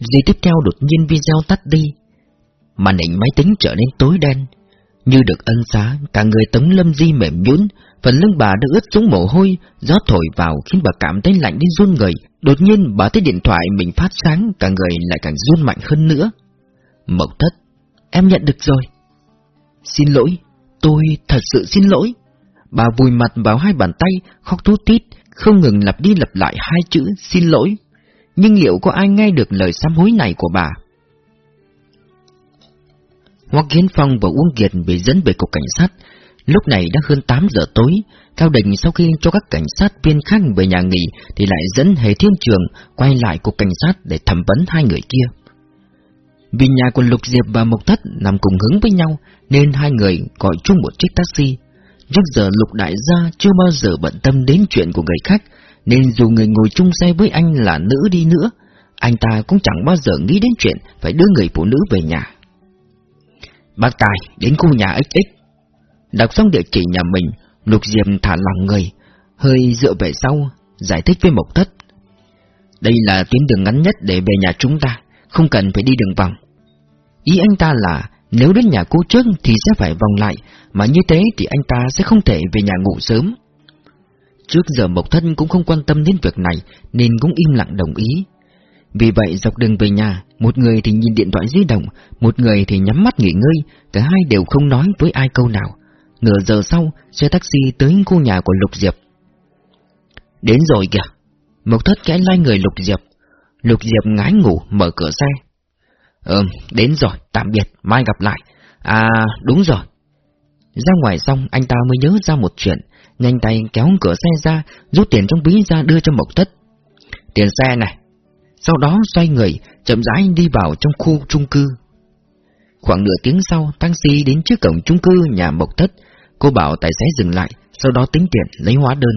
Giây tiếp theo đột nhiên video tắt đi. Màn hình máy tính trở nên tối đen. Như được ân xá, cả người Tống Lâm Di mềm nhũn, phần lưng bà đã ướt xuống mồ hôi, gió thổi vào khiến bà cảm thấy lạnh đến run người. Đột nhiên bà thấy điện thoại mình phát sáng, cả người lại càng run mạnh hơn nữa. Mộc thất, em nhận được rồi. Xin lỗi, tôi thật sự xin lỗi. Bà vùi mặt vào hai bàn tay, khóc thút tít, không ngừng lặp đi lặp lại hai chữ xin lỗi. Nhưng liệu có ai nghe được lời sám hối này của bà? Hoắc Kiến Phong và Uông Kiệt bị dẫn về cục cảnh sát. Lúc này đã hơn 8 giờ tối, Cao Đình sau khi cho các cảnh sát viên khác về nhà nghỉ thì lại dẫn Hề Thiên Trường quay lại cục cảnh sát để thẩm vấn hai người kia. Vì nhà của Lục Diệp và Mộc Thất nằm cùng hướng với nhau nên hai người gọi chung một chiếc taxi. Trước giờ Lục Đại gia chưa bao giờ bận tâm đến chuyện của người khác nên dù người ngồi chung xe với anh là nữ đi nữa, anh ta cũng chẳng bao giờ nghĩ đến chuyện phải đưa người phụ nữ về nhà. Bác Tài đến khu nhà XX. Đọc xong địa chỉ nhà mình, Lục Diệm thả lòng người, hơi dựa về sau, giải thích với Mộc Thất. Đây là tuyến đường ngắn nhất để về nhà chúng ta, không cần phải đi đường vòng. Ý anh ta là nếu đến nhà cô trước thì sẽ phải vòng lại, mà như thế thì anh ta sẽ không thể về nhà ngủ sớm. Trước giờ Mộc Thân cũng không quan tâm đến việc này nên cũng im lặng đồng ý. Vì vậy dọc đường về nhà, một người thì nhìn điện thoại di động, một người thì nhắm mắt nghỉ ngơi, cả hai đều không nói với ai câu nào. Nửa giờ sau, xe taxi tới khu nhà của Lục Diệp. Đến rồi kìa. Mộc Thất kẽ lai người Lục Diệp. Lục Diệp ngái ngủ mở cửa xe. Ừm, đến rồi, tạm biệt, mai gặp lại. À, đúng rồi. Ra ngoài xong, anh ta mới nhớ ra một chuyện, nhanh tay kéo cửa xe ra, rút tiền trong ví ra đưa cho Mộc Thất. Tiền xe này. Sau đó xoay người, chậm rãi đi vào trong khu trung cư. Khoảng nửa tiếng sau, taxi đến trước cổng trung cư nhà Mộc Thất. Cô bảo tài xế dừng lại, sau đó tính tiền lấy hóa đơn.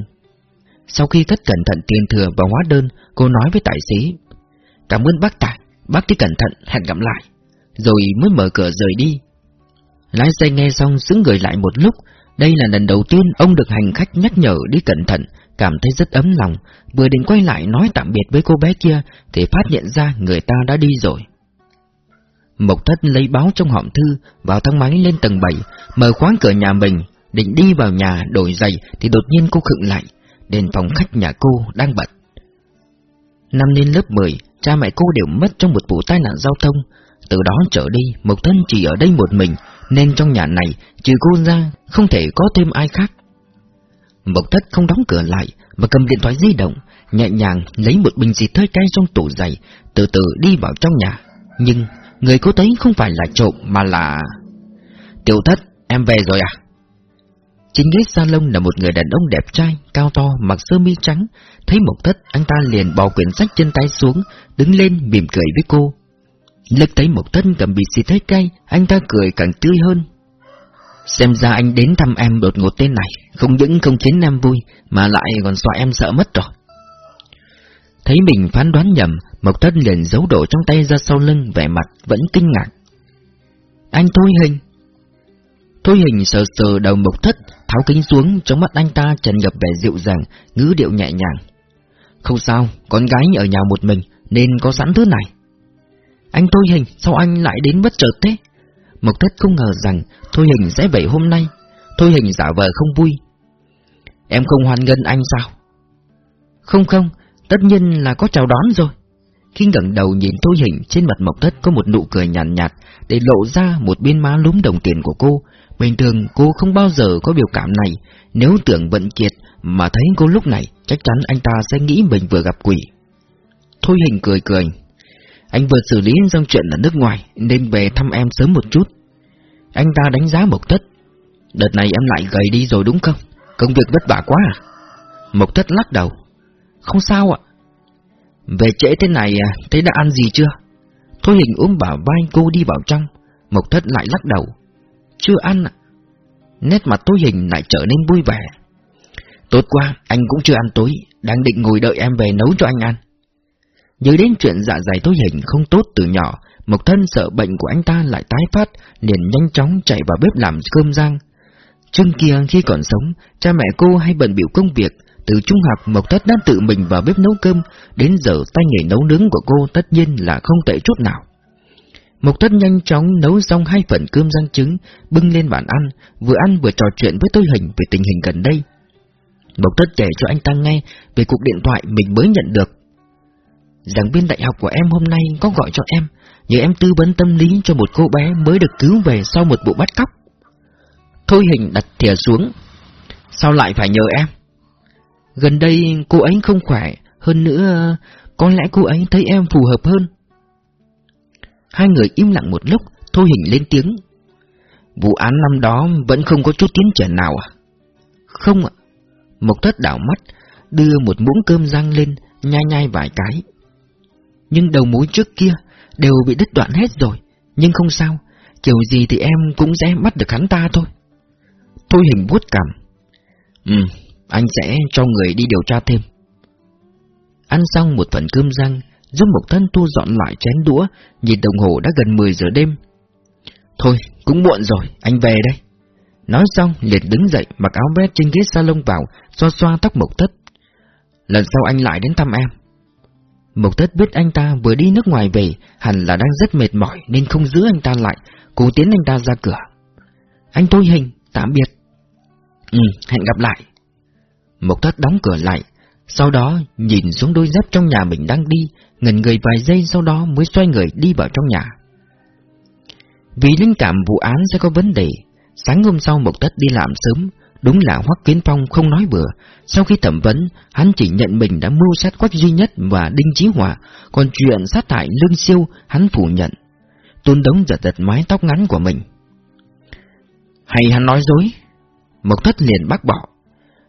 Sau khi cất cẩn thận tiền thừa và hóa đơn, cô nói với tài xế. Cảm ơn bác tài, bác đi cẩn thận, hẹn gặp lại. Rồi mới mở cửa rời đi. Lái xe nghe xong xứng người lại một lúc, đây là lần đầu tiên ông được hành khách nhắc nhở đi cẩn thận, cảm thấy rất ấm lòng, vừa định quay lại nói tạm biệt với cô bé kia thì phát hiện ra người ta đã đi rồi. Mộc thất lấy báo trong hòm thư, vào thang máy lên tầng 7, mở khóa cửa nhà mình, định đi vào nhà đổi giày thì đột nhiên cô khựng lại, đèn phòng khách nhà cô đang bật. Năm lên lớp 10, cha mẹ cô đều mất trong một vụ tai nạn giao thông, từ đó trở đi Mộc thân chỉ ở đây một mình, nên trong nhà này, trừ cô ra, không thể có thêm ai khác. Mộc thất không đóng cửa lại, mà cầm điện thoại di động, nhẹ nhàng lấy một bình xịt hơi cay trong tủ giày, từ từ đi vào trong nhà. Nhưng người cô thấy không phải là trộm mà là... Tiểu thất, em về rồi à? Chính ghế salon là một người đàn ông đẹp trai, cao to, mặc sơ mi trắng. Thấy Mộc Thất, anh ta liền bỏ quyển sách trên tay xuống, đứng lên mỉm cười với cô. Lực thấy Mộc Thất cầm bị xịt thấy cay, anh ta cười càng tươi hơn. Xem ra anh đến thăm em đột ngột tên này, không những không khiến em vui, mà lại còn dọa em sợ mất rồi. Thấy mình phán đoán nhầm, Mộc Thất liền giấu đồ trong tay ra sau lưng, vẻ mặt vẫn kinh ngạc. Anh Thôi Hình Thôi Hình sờ sờ đầu Mộc Thất, tháo kính xuống, trong mắt anh ta trần ngập vẻ dịu dàng, ngữ điệu nhẹ nhàng. Không sao, con gái ở nhà một mình, nên có sẵn thứ này. Anh Thôi Hình, sao anh lại đến bất chợt thế? Mộc Thất không ngờ rằng Thôi Hình sẽ vậy hôm nay. Thôi Hình giả vờ không vui. Em không hoan nghênh anh sao? Không không, tất nhiên là có chào đón rồi. Khi ngẩng đầu nhìn Thôi Hình trên mặt Mộc Thất có một nụ cười nhàn nhạt, nhạt để lộ ra một bên má lúm đồng tiền của cô. Bình thường cô không bao giờ có biểu cảm này, nếu tưởng vận kiệt mà thấy cô lúc này, chắc chắn anh ta sẽ nghĩ mình vừa gặp quỷ. Thôi Hình cười cười. Anh vừa xử lý xong chuyện ở nước ngoài, nên về thăm em sớm một chút. Anh ta đánh giá Mộc Thất. Đợt này em lại gầy đi rồi đúng không? Công việc vất vả quá à? Mộc Thất lắc đầu. Không sao ạ. Về trễ thế này à, thế đã ăn gì chưa? Thôi hình ôm bảo vai cô đi vào trong. Mộc Thất lại lắc đầu. Chưa ăn ạ. Nét mặt tôi hình lại trở nên vui vẻ. Tốt quá, anh cũng chưa ăn tối, đang định ngồi đợi em về nấu cho anh ăn. Nhớ đến chuyện dạ dày tối hình không tốt từ nhỏ, Mộc Thân sợ bệnh của anh ta lại tái phát, liền nhanh chóng chạy vào bếp làm cơm rang. Trước kia khi còn sống, cha mẹ cô hay bận biểu công việc, Từ trung học Mộc Thất đã tự mình vào bếp nấu cơm, đến giờ tay nghề nấu nướng của cô tất nhiên là không tệ chút nào. Mộc Thất nhanh chóng nấu xong hai phần cơm rang trứng, bưng lên bàn ăn, vừa ăn vừa trò chuyện với tôi hình về tình hình gần đây. Mộc Thất kể cho anh ta nghe về cuộc điện thoại mình mới nhận được. Giảng viên đại học của em hôm nay có gọi cho em, nhờ em tư vấn tâm lý cho một cô bé mới được cứu về sau một vụ bắt cóc. Thôi hình đặt thìa xuống. Sao lại phải nhờ em? Gần đây cô ấy không khỏe, hơn nữa có lẽ cô ấy thấy em phù hợp hơn. Hai người im lặng một lúc, Thôi hình lên tiếng. Vụ án năm đó vẫn không có chút tiến triển nào à? Không ạ. Mộc thất đảo mắt, đưa một muỗng cơm rang lên, nhai nhai vài cái. Nhưng đầu mối trước kia đều bị đứt đoạn hết rồi, nhưng không sao, kiểu gì thì em cũng sẽ bắt được hắn ta thôi. Thôi hình vuốt cảm. Ừ, anh sẽ cho người đi điều tra thêm. Ăn xong một phần cơm rang, giúp một thân tu dọn lại chén đũa, nhìn đồng hồ đã gần 10 giờ đêm. Thôi, cũng muộn rồi, anh về đây. Nói xong, liền đứng dậy, mặc áo vest trên ghế salon vào, xoa xoa tóc Mộc thất. Lần sau anh lại đến thăm em. Mộc Thất biết anh ta vừa đi nước ngoài về, hẳn là đang rất mệt mỏi nên không giữ anh ta lại, cố tiến anh ta ra cửa. Anh Thôi Hình, tạm biệt. Ừ, hẹn gặp lại. Mộc Thất đóng cửa lại, sau đó nhìn xuống đôi dép trong nhà mình đang đi, ngần người vài giây sau đó mới xoay người đi vào trong nhà. Vì linh cảm vụ án sẽ có vấn đề, sáng hôm sau Mộc Thất đi làm sớm, đúng là Hoắc Kiến Phong không nói bừa. Sau khi thẩm vấn, hắn chỉ nhận mình đã mưu sát Quách duy nhất và Đinh Chí Hòa, còn chuyện sát hại Lương Siêu hắn phủ nhận. Tôn Đống giật giật mái tóc ngắn của mình. Hay hắn nói dối? Mộc Thất liền bác bỏ.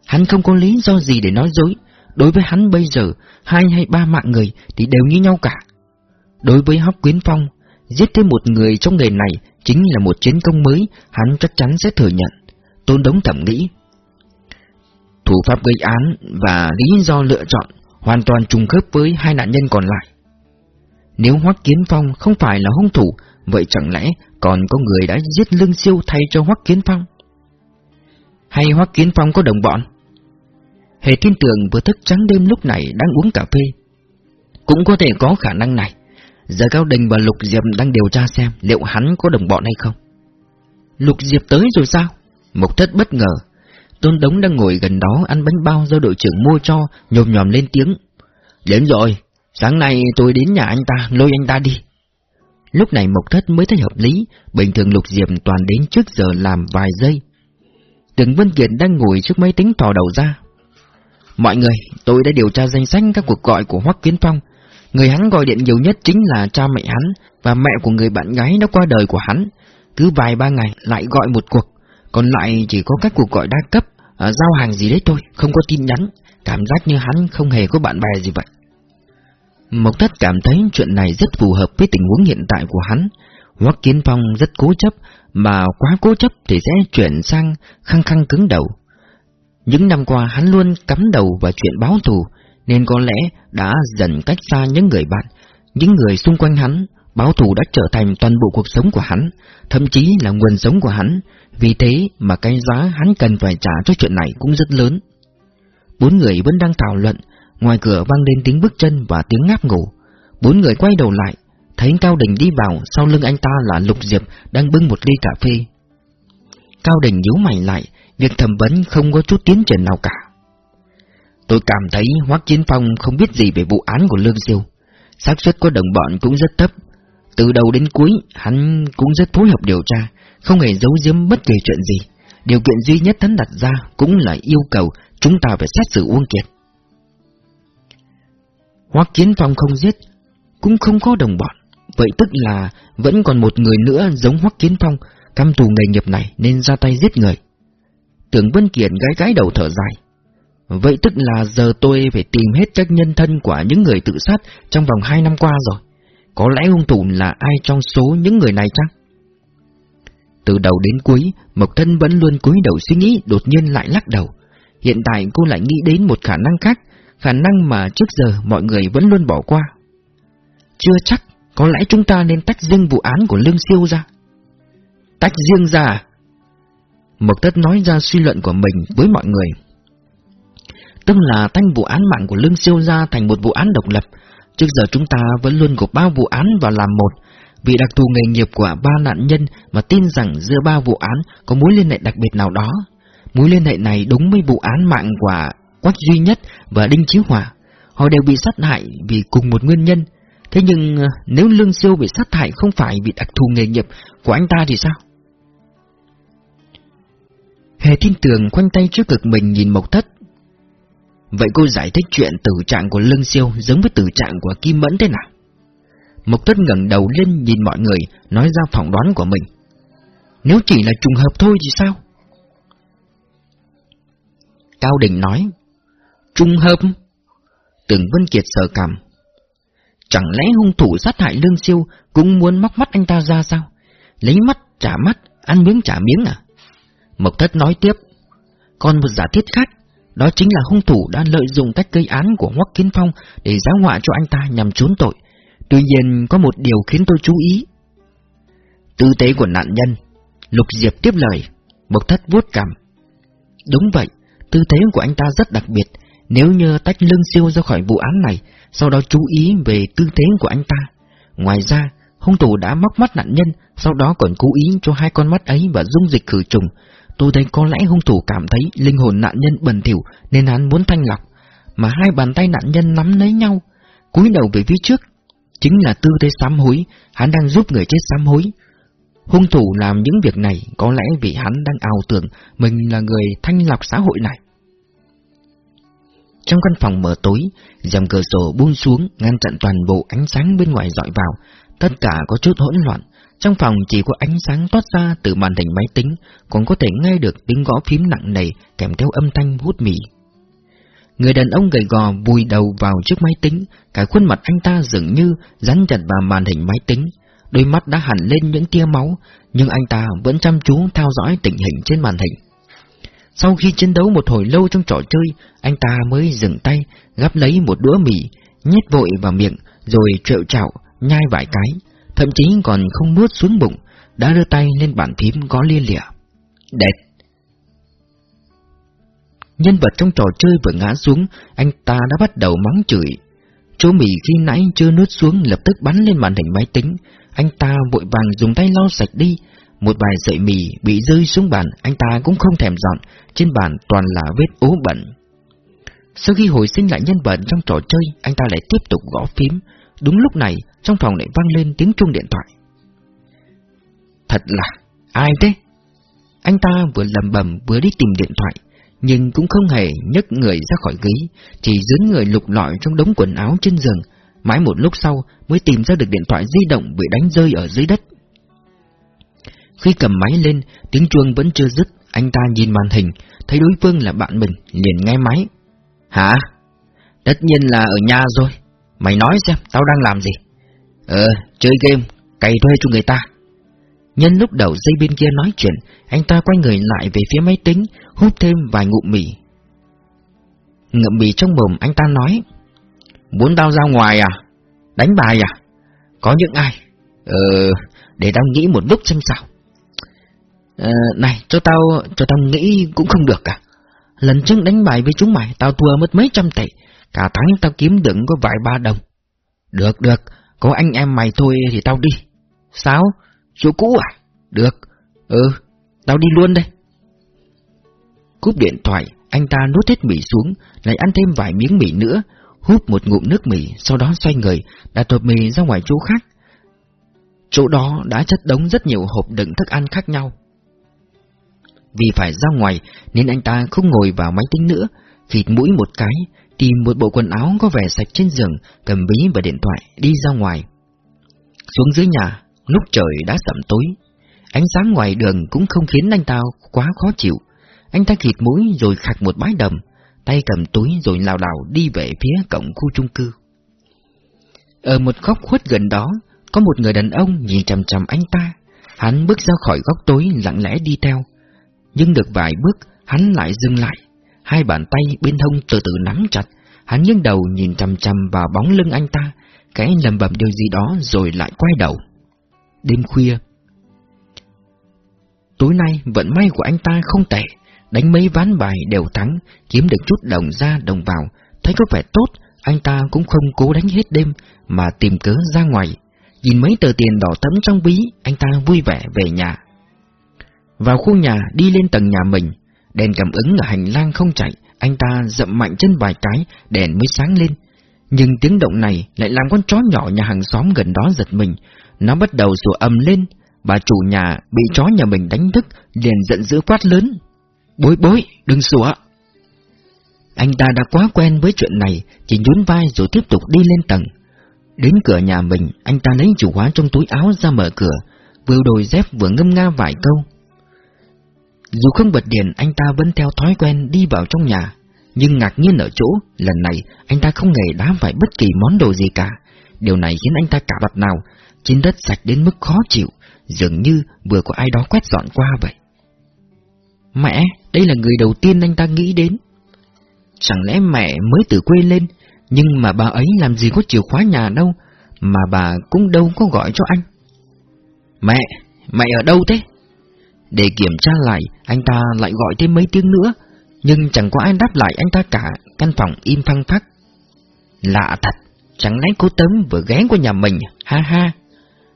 Hắn không có lý do gì để nói dối. Đối với hắn bây giờ, hai hay ba mạng người thì đều như nhau cả. Đối với Hoắc Kiến Phong, giết thêm một người trong nghề này chính là một chiến công mới, hắn chắc chắn sẽ thừa nhận. Tôn Đống thẩm nghĩ. Thủ pháp gây án và lý do lựa chọn hoàn toàn trùng khớp với hai nạn nhân còn lại. Nếu Hoắc Kiến Phong không phải là hung thủ, vậy chẳng lẽ còn có người đã giết Lương Siêu thay cho Hoắc Kiến Phong? Hay Hoắc Kiến Phong có đồng bọn? Hề Thiên Tường vừa thức trắng đêm lúc này đang uống cà phê. Cũng có thể có khả năng này. Giờ Cao Đình và Lục Diệp đang điều tra xem liệu hắn có đồng bọn hay không. Lục Diệp tới rồi sao? Mộc thất bất ngờ. Tôn Đống đang ngồi gần đó ăn bánh bao do đội trưởng mua cho, nhồm nhòm lên tiếng. Đến rồi, sáng nay tôi đến nhà anh ta, lôi anh ta đi. Lúc này Mộc Thất mới thấy hợp lý, bình thường Lục Diệp toàn đến trước giờ làm vài giây. Từng Vân Kiệt đang ngồi trước máy tính thò đầu ra. Mọi người, tôi đã điều tra danh sách các cuộc gọi của Hoắc Kiến Phong. Người hắn gọi điện nhiều nhất chính là cha mẹ hắn và mẹ của người bạn gái đã qua đời của hắn. Cứ vài ba ngày lại gọi một cuộc, còn lại chỉ có các cuộc gọi đa cấp, à, giao hàng gì đấy thôi, không có tin nhắn. Cảm giác như hắn không hề có bạn bè gì vậy. Mộc Thất cảm thấy chuyện này rất phù hợp với tình huống hiện tại của hắn. Hoắc Kiến Phong rất cố chấp, mà quá cố chấp thì sẽ chuyển sang khăng khăng cứng đầu. Những năm qua hắn luôn cắm đầu vào chuyện báo thù, nên có lẽ đã dần cách xa những người bạn, những người xung quanh hắn. Báo thù đã trở thành toàn bộ cuộc sống của hắn, thậm chí là nguồn sống của hắn, vì thế mà cái giá hắn cần phải trả cho chuyện này cũng rất lớn. Bốn người vẫn đang thảo luận, ngoài cửa vang lên tiếng bước chân và tiếng ngáp ngủ. Bốn người quay đầu lại, thấy Cao Đình đi vào, sau lưng anh ta là Lục Diệp đang bưng một ly cà phê. Cao Đình nhíu mày lại, việc thẩm vấn không có chút tiến triển nào cả. Tôi cảm thấy Hoắc Chiến Phong không biết gì về vụ án của Lương Diêu. xác suất có đồng bọn cũng rất thấp. Từ đầu đến cuối, hắn cũng rất phối hợp điều tra, không hề giấu giếm bất kỳ chuyện gì. Điều kiện duy nhất hắn đặt ra cũng là yêu cầu chúng ta phải xét xử Uông Kiệt. Hoắc kiến Phong không giết, cũng không có đồng bọn. Vậy tức là vẫn còn một người nữa giống Hoắc Kiến Phong, căm thù nghề nghiệp này nên ra tay giết người. Tưởng Vân Kiệt gái gái đầu thở dài. Vậy tức là giờ tôi phải tìm hết các nhân thân của những người tự sát trong vòng hai năm qua rồi. Có lẽ hung thủ là ai trong số những người này chăng? Từ đầu đến cuối, Mộc Thân vẫn luôn cúi đầu suy nghĩ đột nhiên lại lắc đầu. Hiện tại cô lại nghĩ đến một khả năng khác, khả năng mà trước giờ mọi người vẫn luôn bỏ qua. Chưa chắc, có lẽ chúng ta nên tách riêng vụ án của Lương Siêu ra. Tách riêng ra à? Mộc Tất nói ra suy luận của mình với mọi người. tức là tách vụ án mạng của Lương Siêu ra thành một vụ án độc lập. Trước giờ chúng ta vẫn luôn gộp ba vụ án vào làm một, vì đặc thù nghề nghiệp của ba nạn nhân mà tin rằng giữa ba vụ án có mối liên hệ đặc biệt nào đó. Mối liên hệ này đúng với vụ án mạng của Quách Duy Nhất và Đinh Chí Hòa. Họ đều bị sát hại vì cùng một nguyên nhân. Thế nhưng ờ, nếu Lương Siêu bị sát hại không phải vì đặc thù nghề nghiệp của anh ta thì sao? Hề Thiên Tường khoanh tay trước cực mình nhìn Mộc Thất. Vậy cô giải thích chuyện tử trạng của Lương Siêu giống với tử trạng của Kim Mẫn thế nào? Mộc Thất ngẩng đầu lên nhìn mọi người, nói ra phỏng đoán của mình. Nếu chỉ là trùng hợp thôi thì sao? Cao Đình nói, trùng hợp? Tưởng Vân Kiệt sờ cảm. Chẳng lẽ hung thủ sát hại Lương Siêu cũng muốn móc mắt anh ta ra sao? Lấy mắt trả mắt, ăn miếng trả miếng à? Mộc Thất nói tiếp, còn một giả thiết khác, đó chính là hung thủ đã lợi dụng cách gây án của Hoắc Kiến Phong để giáo họa cho anh ta nhằm trốn tội. Tuy nhiên có một điều khiến tôi chú ý. Tư tế của nạn nhân, Lục Diệp tiếp lời, Mộc Thất vuốt cằm. Đúng vậy, tư thế của anh ta rất đặc biệt, nếu như tách lưng siêu ra khỏi vụ án này, sau đó chú ý về tư thế của anh ta. Ngoài ra, hung thủ đã móc mắt nạn nhân, sau đó còn cố ý cho hai con mắt ấy và dung dịch khử trùng, Tôi thấy có lẽ hung thủ cảm thấy linh hồn nạn nhân bẩn thỉu nên hắn muốn thanh lọc, mà hai bàn tay nạn nhân nắm lấy nhau, cúi đầu về phía trước. Chính là tư thế sám hối, hắn đang giúp người chết sám hối. Hung thủ làm những việc này có lẽ vì hắn đang ảo tưởng mình là người thanh lọc xã hội này. Trong căn phòng mở tối, dầm cửa sổ buông xuống ngăn chặn toàn bộ ánh sáng bên ngoài dọi vào, tất cả có chút hỗn loạn, trong phòng chỉ có ánh sáng toát ra từ màn hình máy tính, còn có thể nghe được tiếng gõ phím nặng nề kèm theo âm thanh hút mỉ. Người đàn ông gầy gò vùi đầu vào trước máy tính, cả khuôn mặt anh ta dường như rắn chặt vào màn hình máy tính. Đôi mắt đã hẳn lên những tia máu, nhưng anh ta vẫn chăm chú theo dõi tình hình trên màn hình. Sau khi chiến đấu một hồi lâu trong trò chơi, anh ta mới dừng tay, gắp lấy một đũa mì, nhét vội vào miệng, rồi trệu trạo, nhai vài cái thậm chí còn không nuốt xuống bụng, đã đưa tay lên bàn phím có lia lịa. Đẹp! Nhân vật trong trò chơi vừa ngã xuống, anh ta đã bắt đầu mắng chửi. Chú mì khi nãy chưa nuốt xuống lập tức bắn lên màn hình máy tính, anh ta vội vàng dùng tay lau sạch đi. Một vài sợi mì bị rơi xuống bàn, anh ta cũng không thèm dọn, trên bàn toàn là vết ố bẩn. Sau khi hồi sinh lại nhân vật trong trò chơi, anh ta lại tiếp tục gõ phím, Đúng lúc này, trong phòng lại vang lên tiếng chuông điện thoại. Thật là, ai thế? Anh ta vừa lầm bầm vừa đi tìm điện thoại, nhưng cũng không hề nhấc người ra khỏi ghế, chỉ dướn người lục lọi trong đống quần áo trên giường. Mãi một lúc sau mới tìm ra được điện thoại di động bị đánh rơi ở dưới đất. Khi cầm máy lên, tiếng chuông vẫn chưa dứt, anh ta nhìn màn hình, thấy đối phương là bạn mình, liền nghe máy. Hả? Tất nhiên là ở nhà rồi. Mày nói xem, tao đang làm gì? Ờ, chơi game, cày thuê cho người ta. Nhân lúc đầu dây bên kia nói chuyện, anh ta quay người lại về phía máy tính, hút thêm vài ngụm mì. Ngậm mì trong mồm anh ta nói, Muốn tao ra ngoài à? Đánh bài à? Có những ai? Ờ, để tao nghĩ một lúc xem sao. Ờ, này, cho tao, cho tao nghĩ cũng không được cả. Lần trước đánh bài với chúng mày, tao thua mất mấy trăm tệ, Cả tháng tao kiếm được có vài ba đồng. Được, được, có anh em mày thôi thì tao đi. Sao? Chỗ cũ à? Được. Ừ, tao đi luôn đây. Cúp điện thoại, anh ta nuốt hết mì xuống, lại ăn thêm vài miếng mì nữa, hút một ngụm nước mì, sau đó xoay người, đặt hộp mì ra ngoài chỗ khác. Chỗ đó đã chất đống rất nhiều hộp đựng thức ăn khác nhau. Vì phải ra ngoài nên anh ta không ngồi vào máy tính nữa, khịt mũi một cái, tìm một bộ quần áo có vẻ sạch trên giường, cầm ví và điện thoại, đi ra ngoài. Xuống dưới nhà, lúc trời đã sẩm tối, ánh sáng ngoài đường cũng không khiến anh ta quá khó chịu. Anh ta khịt mũi rồi khạc một bãi đầm, tay cầm túi rồi lào đảo đi về phía cổng khu chung cư. Ở một góc khuất gần đó, có một người đàn ông nhìn chằm chằm anh ta. Hắn bước ra khỏi góc tối lặng lẽ đi theo. Nhưng được vài bước, hắn lại dừng lại, hai bàn tay bên hông từ từ nắm chặt, hắn nghiêng đầu nhìn chằm chằm vào bóng lưng anh ta, cái lầm bầm điều gì đó rồi lại quay đầu. Đêm khuya Tối nay vận may của anh ta không tệ, đánh mấy ván bài đều thắng, kiếm được chút đồng ra đồng vào, thấy có vẻ tốt, anh ta cũng không cố đánh hết đêm, mà tìm cớ ra ngoài. Nhìn mấy tờ tiền đỏ tấm trong bí, anh ta vui vẻ về nhà. Vào khu nhà, đi lên tầng nhà mình, đèn cảm ứng ở hành lang không chạy, anh ta dậm mạnh chân vài cái, đèn mới sáng lên. Nhưng tiếng động này lại làm con chó nhỏ nhà hàng xóm gần đó giật mình, nó bắt đầu sủa ầm lên, bà chủ nhà bị chó nhà mình đánh thức, liền giận dữ quát lớn. Bối bối, đừng sủa. Anh ta đã quá quen với chuyện này, chỉ nhún vai rồi tiếp tục đi lên tầng. Đến cửa nhà mình, anh ta lấy chìa khóa trong túi áo ra mở cửa, vừa đồi dép vừa ngâm nga vài câu. Dù không bật điện, anh ta vẫn theo thói quen đi vào trong nhà, nhưng ngạc nhiên ở chỗ, lần này anh ta không hề đá phải bất kỳ món đồ gì cả. Điều này khiến anh ta cả mặt nào, trên đất sạch đến mức khó chịu, dường như vừa có ai đó quét dọn qua vậy. Mẹ, đây là người đầu tiên anh ta nghĩ đến. Chẳng lẽ mẹ mới từ quê lên, nhưng mà bà ấy làm gì có chìa khóa nhà đâu, mà bà cũng đâu có gọi cho anh. Mẹ, mẹ ở đâu thế? Để kiểm tra lại, anh ta lại gọi thêm mấy tiếng nữa, nhưng chẳng có ai đáp lại anh ta cả, căn phòng im phăng phắc. Lạ thật, chẳng lẽ cô Tấm vừa ghé qua nhà mình, ha ha.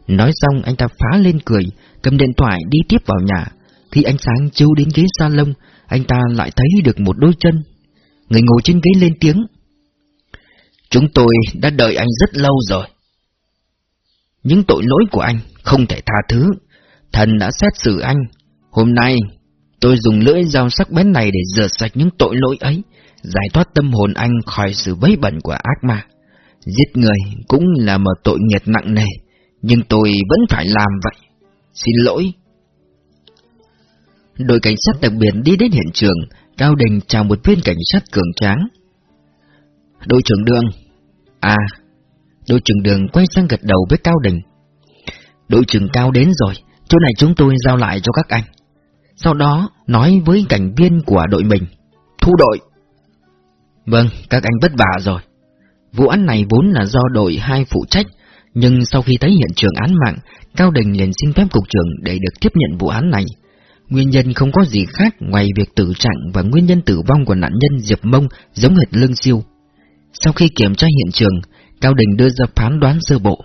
Nói xong anh ta phá lên cười, cầm điện thoại đi tiếp vào nhà. Khi ánh sáng chiếu đến ghế salon, anh ta lại thấy được một đôi chân. Người ngồi trên ghế lên tiếng. Chúng tôi đã đợi anh rất lâu rồi. Những tội lỗi của anh không thể tha thứ. Thần đã xét xử anh. Hôm nay, tôi dùng lưỡi dao sắc bén này để rửa sạch những tội lỗi ấy, giải thoát tâm hồn anh khỏi sự vấy bẩn của ác ma. Giết người cũng là một tội nghiệt nặng nề, nhưng tôi vẫn phải làm vậy. Xin lỗi. Đội cảnh sát đặc biệt đi đến hiện trường, Cao Đình chào một viên cảnh sát cường tráng. Đội trưởng Đường. À, đội trưởng Đường quay sang gật đầu với Cao Đình. Đội trưởng Cao đến rồi, chỗ này chúng tôi giao lại cho các anh. Sau đó, nói với cảnh viên của đội mình. Thu đội. Vâng, các anh vất vả rồi. Vụ án này vốn là do đội hai phụ trách, nhưng sau khi thấy hiện trường án mạng, Cao Đình liền xin phép cục trưởng để được tiếp nhận vụ án này. Nguyên nhân không có gì khác ngoài việc tử trạng và nguyên nhân tử vong của nạn nhân Diệp Mông giống hệt lương siêu. Sau khi kiểm tra hiện trường, Cao Đình đưa ra phán đoán sơ bộ.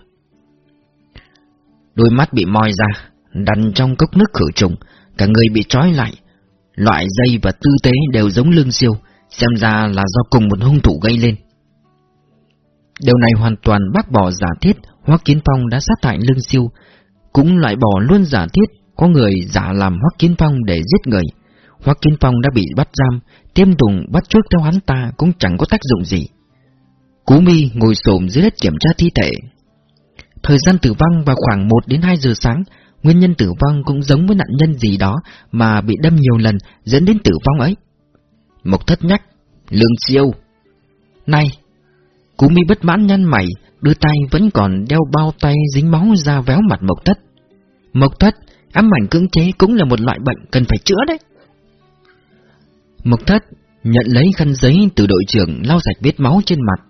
Đôi mắt bị moi ra, đặt trong cốc nước khử trùng, cả người bị trói lại. Loại dây và tư tế đều giống lương siêu, xem ra là do cùng một hung thủ gây lên. Điều này hoàn toàn bác bỏ giả thiết Hoắc Kiến Phong đã sát hại lương siêu, cũng loại bỏ luôn giả thiết có người giả làm Hoắc Kiến Phong để giết người. Hoắc Kiến Phong đã bị bắt giam, tiêm tùng bắt trước theo hắn ta cũng chẳng có tác dụng gì. Cú mi ngồi xổm dưới đất kiểm tra thi thể. Thời gian tử vong vào khoảng 1 đến 2 giờ sáng, nguyên nhân tử vong cũng giống với nạn nhân gì đó mà bị đâm nhiều lần dẫn đến tử vong ấy. Mộc thất nhắc, lương siêu. Này, cú mi bất mãn nhăn mày, đưa tay vẫn còn đeo bao tay dính máu ra véo mặt mộc thất. Mộc thất, ám ảnh cưỡng chế cũng là một loại bệnh cần phải chữa đấy. Mộc thất nhận lấy khăn giấy từ đội trưởng lau sạch vết máu trên mặt.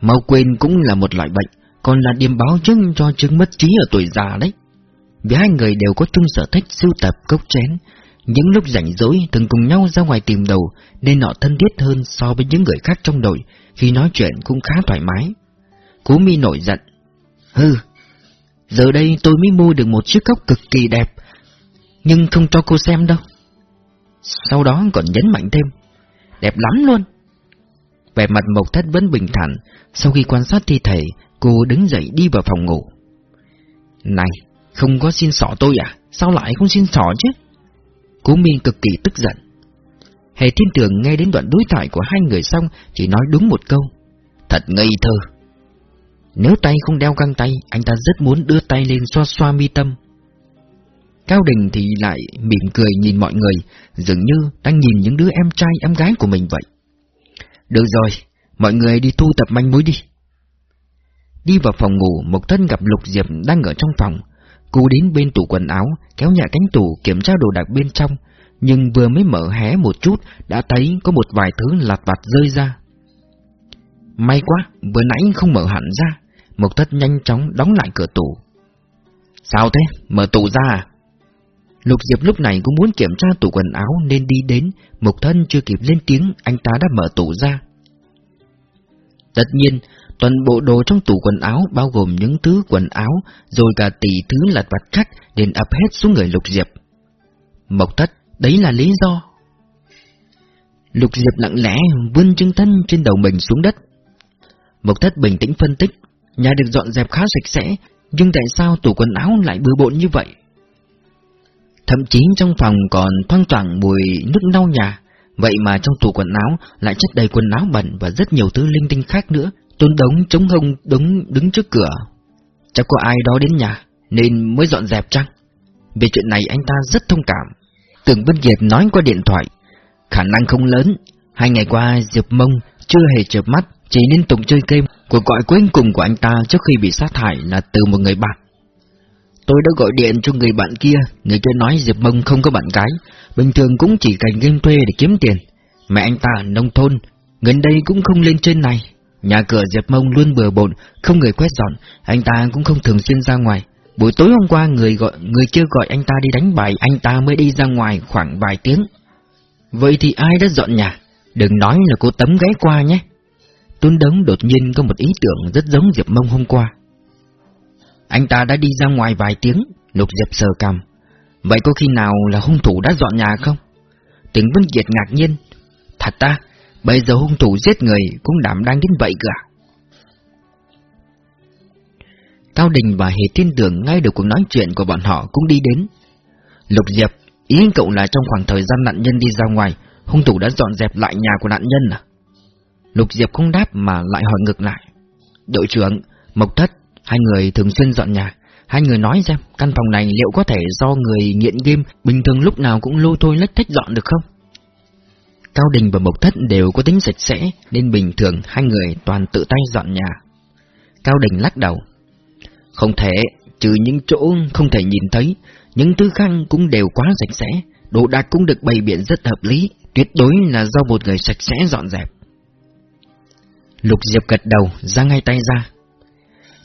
Mau quên cũng là một loại bệnh, còn là điểm báo chứng cho chứng mất trí ở tuổi già đấy. Vì hai người đều có chung sở thích sưu tập cốc chén, những lúc rảnh rỗi thường cùng nhau ra ngoài tìm đầu nên họ thân thiết hơn so với những người khác trong đội, khi nói chuyện cũng khá thoải mái. Cú mi nổi giận. Hừ, giờ đây tôi mới mua được một chiếc cốc cực kỳ đẹp, nhưng không cho cô xem đâu. Sau đó còn nhấn mạnh thêm, đẹp lắm luôn. Vẻ mặt Mộc Thất vẫn bình thản, sau khi quan sát thi thể, cô đứng dậy đi vào phòng ngủ. Này, không có xin xỏ tôi à? Sao lại không xin xỏ chứ? Cố Miên cực kỳ tức giận. Hề thiên tường nghe đến đoạn đối thoại của hai người xong chỉ nói đúng một câu. Thật ngây thơ. Nếu tay không đeo găng tay, anh ta rất muốn đưa tay lên xoa xoa mi tâm. Cao Đình thì lại mỉm cười nhìn mọi người, dường như đang nhìn những đứa em trai em gái của mình vậy. Được rồi, mọi người đi thu tập manh mối đi. Đi vào phòng ngủ, một thân gặp Lục Diệp đang ở trong phòng. Cô đến bên tủ quần áo, kéo nhẹ cánh tủ kiểm tra đồ đạc bên trong, nhưng vừa mới mở hé một chút đã thấy có một vài thứ lạt vặt rơi ra. May quá, vừa nãy không mở hẳn ra. Mộc thất nhanh chóng đóng lại cửa tủ. Sao thế? Mở tủ ra à? Lục Diệp lúc này cũng muốn kiểm tra tủ quần áo nên đi đến, Mộc Thân chưa kịp lên tiếng, anh ta đã mở tủ ra. Tất nhiên, toàn bộ đồ trong tủ quần áo bao gồm những thứ quần áo, rồi cả tỷ thứ lặt vặt khác đền ập hết xuống người Lục Diệp. Mộc Thất, đấy là lý do. Lục Diệp lặng lẽ vươn chân thân trên đầu mình xuống đất. Mộc Thất bình tĩnh phân tích, nhà được dọn dẹp khá sạch sẽ, nhưng tại sao tủ quần áo lại bừa bộn như vậy? Thậm chí trong phòng còn thoang thoảng mùi nước nâu nhà, vậy mà trong tủ quần áo lại chất đầy quần áo bẩn và rất nhiều thứ linh tinh khác nữa. Tôn đống chống hông đứng đứng trước cửa. Chắc có ai đó đến nhà, nên mới dọn dẹp chăng? Về chuyện này anh ta rất thông cảm. Tưởng Vân Diệp nói qua điện thoại, khả năng không lớn. Hai ngày qua Diệp Mông chưa hề chợp mắt, chỉ liên tục chơi game. Cuộc gọi cuối cùng của anh ta trước khi bị sát hại là từ một người bạn. Tôi đã gọi điện cho người bạn kia, người kia nói Diệp Mông không có bạn gái, bình thường cũng chỉ cành game thuê để kiếm tiền. Mẹ anh ta nông thôn, gần đây cũng không lên trên này. Nhà cửa Diệp Mông luôn bừa bộn, không người quét dọn, anh ta cũng không thường xuyên ra ngoài. Buổi tối hôm qua người gọi người chưa gọi anh ta đi đánh bài, anh ta mới đi ra ngoài khoảng vài tiếng. Vậy thì ai đã dọn nhà? Đừng nói là cô Tấm ghé qua nhé. Tuấn Đống đột nhiên có một ý tưởng rất giống Diệp Mông hôm qua. Anh ta đã đi ra ngoài vài tiếng, Lục Diệp sờ cằm. Vậy có khi nào là hung thủ đã dọn nhà không? Tỉnh Vân Kiệt ngạc nhiên. Thật ta, bây giờ hung thủ giết người cũng đảm đang đến vậy cả. Cao Đình và Hề Thiên Đường ngay được cuộc nói chuyện của bọn họ cũng đi đến. Lục Diệp, ý cậu là trong khoảng thời gian nạn nhân đi ra ngoài, hung thủ đã dọn dẹp lại nhà của nạn nhân à? Lục Diệp không đáp mà lại hỏi ngược lại. Đội trưởng, Mộc Thất, hai người thường xuyên dọn nhà. Hai người nói xem, căn phòng này liệu có thể do người nghiện game bình thường lúc nào cũng lôi thôi lách thách dọn được không? Cao Đình và Mộc Thất đều có tính sạch sẽ, nên bình thường hai người toàn tự tay dọn nhà. Cao Đình lắc đầu. Không thể, trừ những chỗ không thể nhìn thấy, những thứ khăn cũng đều quá sạch sẽ, đồ đạc cũng được bày biện rất hợp lý, tuyệt đối là do một người sạch sẽ dọn dẹp. Lục Diệp gật đầu, ra ngay tay ra.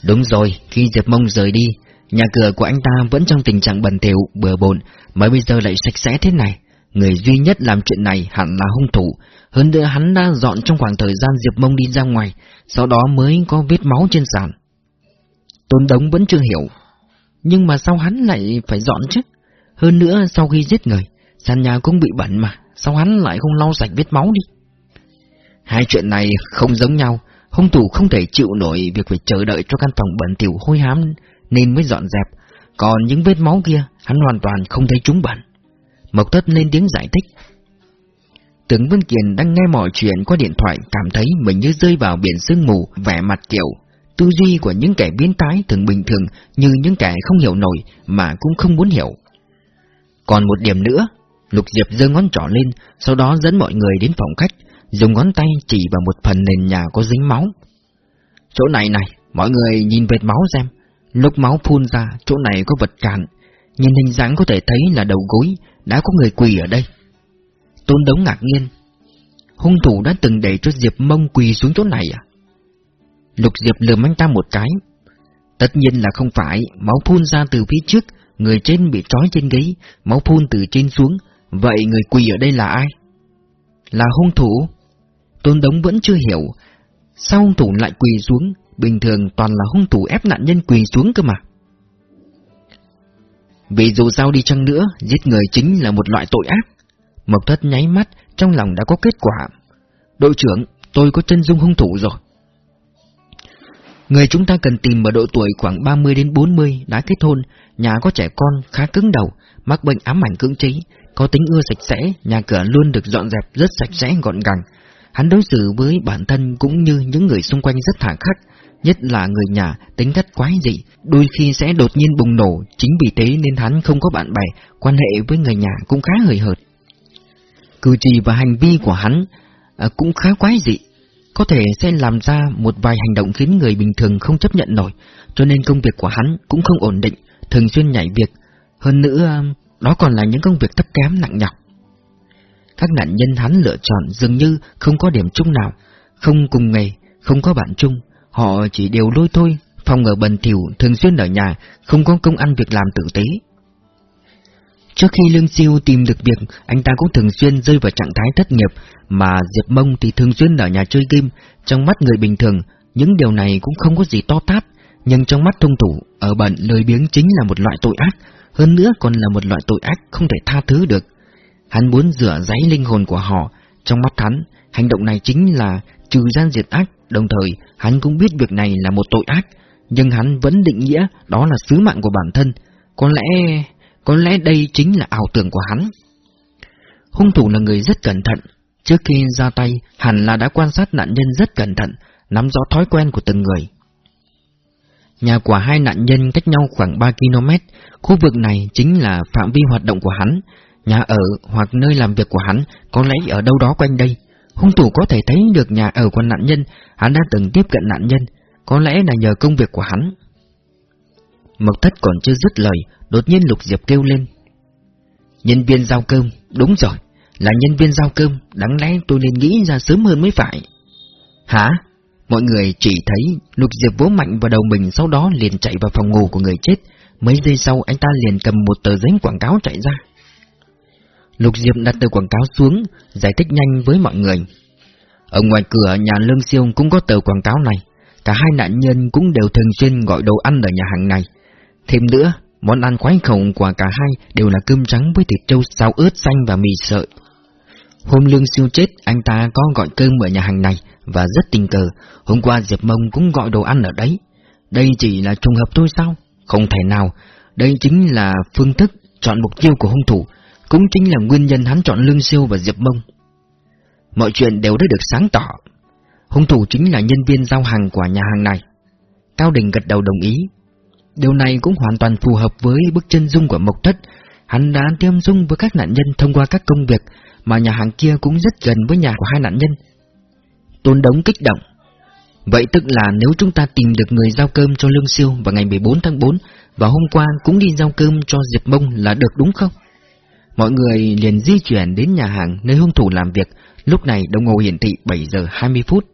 Đúng rồi, khi Diệp Mông rời đi, nhà cửa của anh ta vẫn trong tình trạng bẩn thỉu, bừa bộn, mới bây giờ lại sạch sẽ thế này. Người duy nhất làm chuyện này hẳn là hung thủ, hơn nữa hắn đã dọn trong khoảng thời gian Diệp Mông đi ra ngoài, sau đó mới có vết máu trên sàn. Tôn Đống vẫn chưa hiểu, nhưng mà sao hắn lại phải dọn chứ? Hơn nữa sau khi giết người, sàn nhà cũng bị bẩn mà, sao hắn lại không lau sạch vết máu đi? Hai chuyện này không giống nhau, hung thủ không thể chịu nổi việc phải chờ đợi cho căn phòng bẩn tiểu hôi hám nên mới dọn dẹp, còn những vết máu kia hắn hoàn toàn không thấy chúng bẩn. Mộc Thất lên tiếng giải thích. Tướng Vân Kiền đang nghe mọi chuyện qua điện thoại cảm thấy mình như rơi vào biển sương mù, vẻ mặt kiểu. Tư duy của những kẻ biến thái thường bình thường như những kẻ không hiểu nổi mà cũng không muốn hiểu. Còn một điểm nữa, Lục Diệp giơ ngón trỏ lên, sau đó dẫn mọi người đến phòng khách, dùng ngón tay chỉ vào một phần nền nhà có dính máu. Chỗ này này, mọi người nhìn vệt máu xem. Lúc máu phun ra, chỗ này có vật cản. Nhìn hình dáng có thể thấy là đầu gối, đã có người quỳ ở đây. Tôn đống ngạc nhiên. Hung thủ đã từng để cho Diệp mông quỳ xuống chỗ này à? Lục Diệp lườm anh ta một cái. Tất nhiên là không phải, máu phun ra từ phía trước, người trên bị trói trên ghế, máu phun từ trên xuống. Vậy người quỳ ở đây là ai? Là hung thủ? Tôn Đống vẫn chưa hiểu, sao hung thủ lại quỳ xuống, bình thường toàn là hung thủ ép nạn nhân quỳ xuống cơ mà. Vì dù sao đi chăng nữa, giết người chính là một loại tội ác. Mộc thất nháy mắt, trong lòng đã có kết quả. Đội trưởng, tôi có chân dung hung thủ rồi. Người chúng ta cần tìm ở độ tuổi khoảng 30 đến 40, đã kết hôn, nhà có trẻ con, khá cứng đầu, mắc bệnh ám ảnh cưỡng chế, có tính ưa sạch sẽ, nhà cửa luôn được dọn dẹp rất sạch sẽ gọn gàng. Hắn đối xử với bản thân cũng như những người xung quanh rất thả khắc, nhất là người nhà tính cách quái dị, đôi khi sẽ đột nhiên bùng nổ, chính vì thế nên hắn không có bạn bè, quan hệ với người nhà cũng khá hời hợt. Cử chỉ và hành vi của hắn à, cũng khá quái dị, có thể sẽ làm ra một vài hành động khiến người bình thường không chấp nhận nổi, cho nên công việc của hắn cũng không ổn định, thường xuyên nhảy việc. Hơn nữa, đó còn là những công việc thấp kém nặng nhọc. Các nạn nhân hắn lựa chọn dường như không có điểm chung nào, không cùng nghề, không có bạn chung, họ chỉ đều lôi thôi, phòng ở bần thỉu, thường xuyên ở nhà, không có công ăn việc làm tử tế. Trước khi Lương Siêu tìm được việc, anh ta cũng thường xuyên rơi vào trạng thái thất nghiệp, mà Diệp Mông thì thường xuyên ở nhà chơi game. Trong mắt người bình thường, những điều này cũng không có gì to tát, nhưng trong mắt thông thủ, ở bận lười biếng chính là một loại tội ác, hơn nữa còn là một loại tội ác không thể tha thứ được. Hắn muốn rửa giấy linh hồn của họ, trong mắt hắn, hành động này chính là trừ gian diệt ác, đồng thời hắn cũng biết việc này là một tội ác, nhưng hắn vẫn định nghĩa đó là sứ mạng của bản thân. Có lẽ, có lẽ đây chính là ảo tưởng của hắn. Hung thủ là người rất cẩn thận, trước khi ra tay hẳn là đã quan sát nạn nhân rất cẩn thận, nắm rõ thói quen của từng người. Nhà của hai nạn nhân cách nhau khoảng 3 km, khu vực này chính là phạm vi hoạt động của hắn, nhà ở hoặc nơi làm việc của hắn có lẽ ở đâu đó quanh đây. Hung thủ có thể thấy được nhà ở của nạn nhân, hắn đã từng tiếp cận nạn nhân, có lẽ là nhờ công việc của hắn. Mộc thất còn chưa dứt lời, đột nhiên Lục Diệp kêu lên. Nhân viên giao cơm, đúng rồi, là nhân viên giao cơm, đáng lẽ tôi nên nghĩ ra sớm hơn mới phải. Hả? Mọi người chỉ thấy Lục Diệp vỗ mạnh vào đầu mình sau đó liền chạy vào phòng ngủ của người chết. Mấy giây sau anh ta liền cầm một tờ giấy quảng cáo chạy ra. Lục Diệp đặt tờ quảng cáo xuống, giải thích nhanh với mọi người. Ở ngoài cửa nhà Lương Siêu cũng có tờ quảng cáo này. Cả hai nạn nhân cũng đều thường xuyên gọi đồ ăn ở nhà hàng này. Thêm nữa, món ăn khoái khẩu của cả hai đều là cơm trắng với thịt trâu xào ớt xanh và mì sợi. Hôm Lương Siêu chết, anh ta có gọi cơm ở nhà hàng này, và rất tình cờ, hôm qua Diệp Mông cũng gọi đồ ăn ở đấy. Đây chỉ là trùng hợp thôi sao? Không thể nào, đây chính là phương thức chọn mục tiêu của hung thủ, cũng chính là nguyên nhân hắn chọn Lương Siêu và Diệp Mông. Mọi chuyện đều đã được sáng tỏ. Hung thủ chính là nhân viên giao hàng của nhà hàng này. Cao Đình gật đầu đồng ý. Điều này cũng hoàn toàn phù hợp với bức chân dung của Mộc Thất. Hắn đã tiêm dung với các nạn nhân thông qua các công việc, mà nhà hàng kia cũng rất gần với nhà của hai nạn nhân. Tôn Đống kích động. Vậy tức là nếu chúng ta tìm được người giao cơm cho Lương Siêu vào ngày 14 tháng 4 và hôm qua cũng đi giao cơm cho Diệp Mông là được đúng không? Mọi người liền di chuyển đến nhà hàng nơi hung thủ làm việc, lúc này đồng hồ hiển thị 7 giờ 20 phút.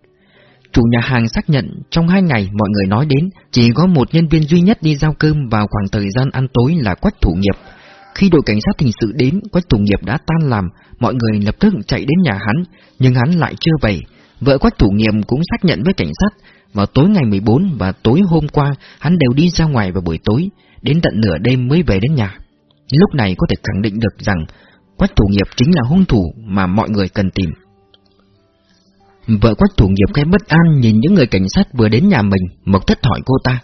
Chủ nhà hàng xác nhận trong hai ngày mọi người nói đến chỉ có một nhân viên duy nhất đi giao cơm vào khoảng thời gian ăn tối là Quách Thủ Nghiệp. Khi đội cảnh sát hình sự đến, Quách Thủ Nghiệp đã tan làm, mọi người lập tức chạy đến nhà hắn, nhưng hắn lại chưa về. Vợ Quách Thủ Nghiệp cũng xác nhận với cảnh sát, vào tối ngày 14 và tối hôm qua hắn đều đi ra ngoài vào buổi tối, đến tận nửa đêm mới về đến nhà. Lúc này có thể khẳng định được rằng Quách thủ nghiệp chính là hung thủ mà mọi người cần tìm. Vợ quách thủ nghiệp khẽ bất an nhìn những người cảnh sát vừa đến nhà mình, Mộc Thất hỏi cô ta.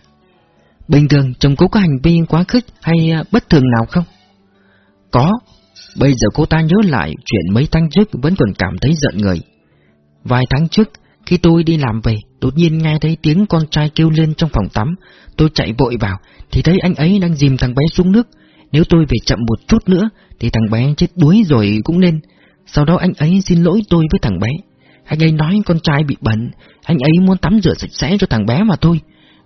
Bình thường chồng cô có hành vi quá khích hay à, bất thường nào không? Có. Bây giờ cô ta nhớ lại chuyện mấy tháng trước vẫn còn cảm thấy giận người. Vài tháng trước, khi tôi đi làm về, đột nhiên nghe thấy tiếng con trai kêu lên trong phòng tắm. Tôi chạy vội vào, thì thấy anh ấy đang dìm thằng bé xuống nước. Nếu tôi về chậm một chút nữa Thì thằng bé chết đuối rồi cũng nên Sau đó anh ấy xin lỗi tôi với thằng bé anh ấy nói con trai bị bẩn Anh ấy muốn tắm rửa sạch sẽ cho thằng bé mà thôi.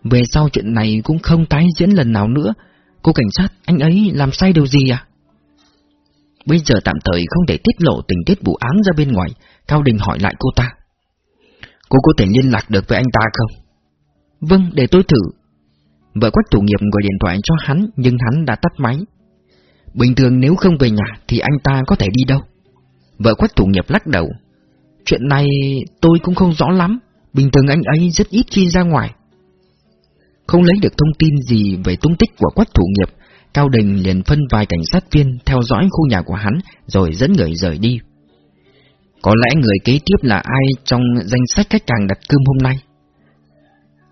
Về sau chuyện này cũng không tái diễn lần nào nữa. Cô cảnh sát, Anh ấy làm sai điều gì à? Bây giờ tạm thời không thể tiết lộ tình tiết vụ án ra bên ngoài. Cao Đình hỏi lại cô ta. Cô có thể liên lạc được với anh ta không? Vâng để tôi thử. Vợ quách thủ nghiệp gọi điện thoại cho hắn, Nhưng hắn đã tắt máy. Bình thường nếu không về nhà thì anh ta có thể đi đâu? Vợ quách thủ nghiệp lắc đầu. Chuyện này tôi cũng không rõ lắm, bình thường anh ấy rất ít khi ra ngoài. Không lấy được thông tin gì về tung tích của quách thủ nghiệp, Cao Đình liền phân vài cảnh sát viên theo dõi khu nhà của hắn rồi dẫn người rời đi. Có lẽ người kế tiếp là ai trong danh sách khách hàng đặt cơm hôm nay?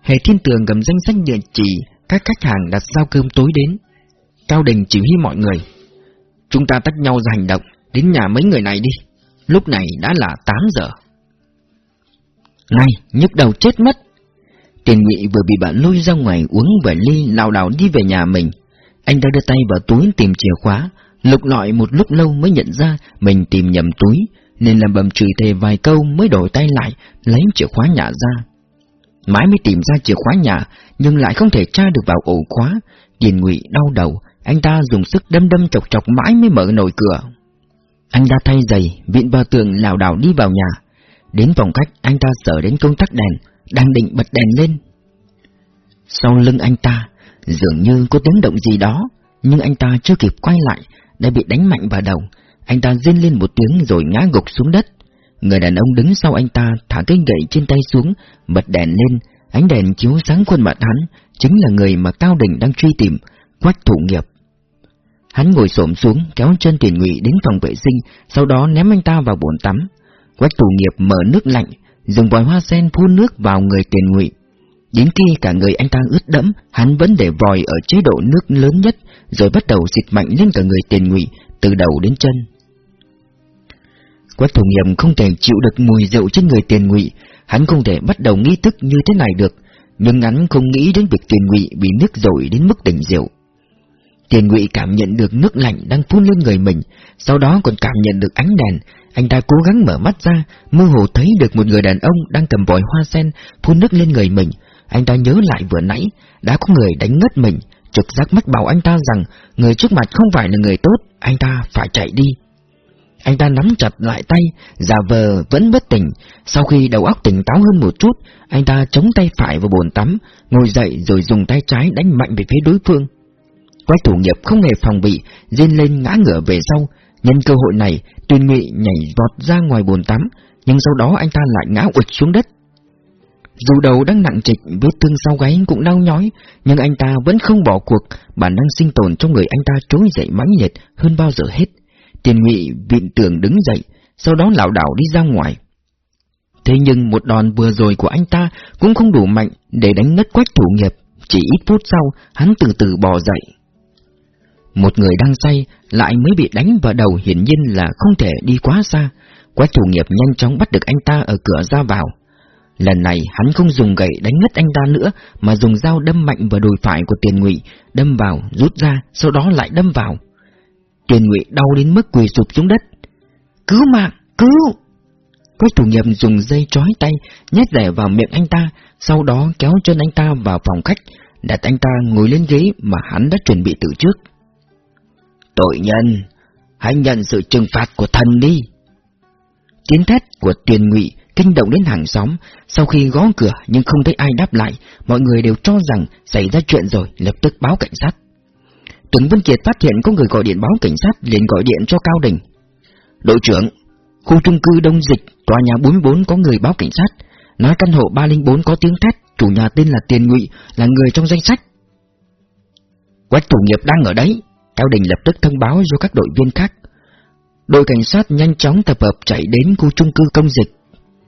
Hệ thiên tường cầm danh sách địa chỉ các khách hàng đặt giao cơm tối đến. Cao Đình chỉ huy mọi người. Chúng ta tách nhau ra hành động, đến nhà mấy người này đi. Lúc này đã là 8 giờ. Này, nhức đầu chết mất. Tiền Ngụy vừa bị bạn lôi ra ngoài uống vài ly lao đảo đi về nhà mình. Anh đã đưa tay vào túi tìm chìa khóa, lục lọi một lúc lâu mới nhận ra mình tìm nhầm túi, nên làm bầm chửi thề vài câu mới đổi tay lại, lấy chìa khóa nhà ra. Mãi mới tìm ra chìa khóa nhà, nhưng lại không thể tra được vào ổ khóa. Tiền Ngụy đau đầu, anh ta dùng sức đâm đâm chọc chọc mãi mới mở nổi cửa. Anh ta thay giày, viện vào tường lảo đảo đi vào nhà. Đến phòng khách, anh ta sợ đến công tắc đèn, đang định bật đèn lên. Sau lưng anh ta, dường như có tiếng động gì đó, nhưng anh ta chưa kịp quay lại, đã bị đánh mạnh vào đầu. Anh ta rên lên một tiếng rồi ngã gục xuống đất. Người đàn ông đứng sau anh ta thả cây gậy trên tay xuống, bật đèn lên, ánh đèn chiếu sáng khuôn mặt hắn, chính là người mà Cao Đình đang truy tìm, Quách Thủ Nghiệp. Hắn ngồi xổm xuống, kéo chân tiền ngụy đến phòng vệ sinh, sau đó ném anh ta vào bồn tắm. Quách Thủ Nghiệp mở nước lạnh, dùng vòi hoa sen phun nước vào người tiền ngụy. Đến khi cả người anh ta ướt đẫm, hắn vẫn để vòi ở chế độ nước lớn nhất, rồi bắt đầu xịt mạnh lên cả người tiền ngụy, từ đầu đến chân. Quách thủ nghiệm không thể chịu được mùi rượu trên người tiền ngụy, hắn không thể bắt đầu nghi thức như thế này được, nhưng hắn không nghĩ đến việc tiền ngụy bị nước dội đến mức tỉnh rượu. Tiền ngụy cảm nhận được nước lạnh đang phun lên người mình, sau đó còn cảm nhận được ánh đèn, anh ta cố gắng mở mắt ra, mơ hồ thấy được một người đàn ông đang cầm vòi hoa sen phun nước lên người mình. Anh ta nhớ lại vừa nãy, đã có người đánh ngất mình, trực giác mách bảo anh ta rằng người trước mặt không phải là người tốt, anh ta phải chạy đi. Anh ta nắm chặt lại tay, giả vờ vẫn bất tỉnh. Sau khi đầu óc tỉnh táo hơn một chút, anh ta chống tay phải vào bồn tắm, ngồi dậy rồi dùng tay trái đánh mạnh về phía đối phương. Quách thủ nghiệp không hề phòng bị, rên lên ngã ngửa về sau. Nhân cơ hội này, tuyên nghị nhảy vọt ra ngoài bồn tắm, nhưng sau đó anh ta lại ngã ụt xuống đất. Dù đầu đang nặng trịch, vết thương sau gáy cũng đau nhói, nhưng anh ta vẫn không bỏ cuộc, bản năng sinh tồn trong người anh ta trỗi dậy mãnh liệt hơn bao giờ hết. Tiền ngụy vịn tường đứng dậy, sau đó lảo đảo đi ra ngoài. Thế nhưng một đòn vừa rồi của anh ta cũng không đủ mạnh để đánh ngất quách thủ nghiệp, chỉ ít phút sau hắn từ từ bò dậy. Một người đang say lại mới bị đánh vào đầu hiển nhiên là không thể đi quá xa, quách thủ nghiệp nhanh chóng bắt được anh ta ở cửa ra vào. Lần này hắn không dùng gậy đánh ngất anh ta nữa mà dùng dao đâm mạnh vào đùi phải của tiền ngụy, đâm vào, rút ra, sau đó lại đâm vào. Tiền Ngụy đau đến mức quỳ sụp xuống đất. Cứu mạng, cứu! Quách thủ nghiệp dùng dây trói tay, nhét rẻ vào miệng anh ta, sau đó kéo chân anh ta vào phòng khách, đặt anh ta ngồi lên ghế mà hắn đã chuẩn bị từ trước. Tội nhân, hãy nhận sự trừng phạt của thần đi. Tiếng thét của tiền ngụy kinh động đến hàng xóm, sau khi gõ cửa nhưng không thấy ai đáp lại, mọi người đều cho rằng xảy ra chuyện rồi, lập tức báo cảnh sát. Tuấn Vân Kiệt phát hiện có người gọi điện báo cảnh sát liền gọi điện cho Cao Đình. Đội trưởng, khu trung cư Đông Dịch, tòa nhà 44 có người báo cảnh sát, nói căn hộ 304 có tiếng thét, chủ nhà tên là Tiền Ngụy, là người trong danh sách. Quách thủ nghiệp đang ở đấy, Cao Đình lập tức thông báo cho các đội viên khác. Đội cảnh sát nhanh chóng tập hợp chạy đến khu trung cư công dịch.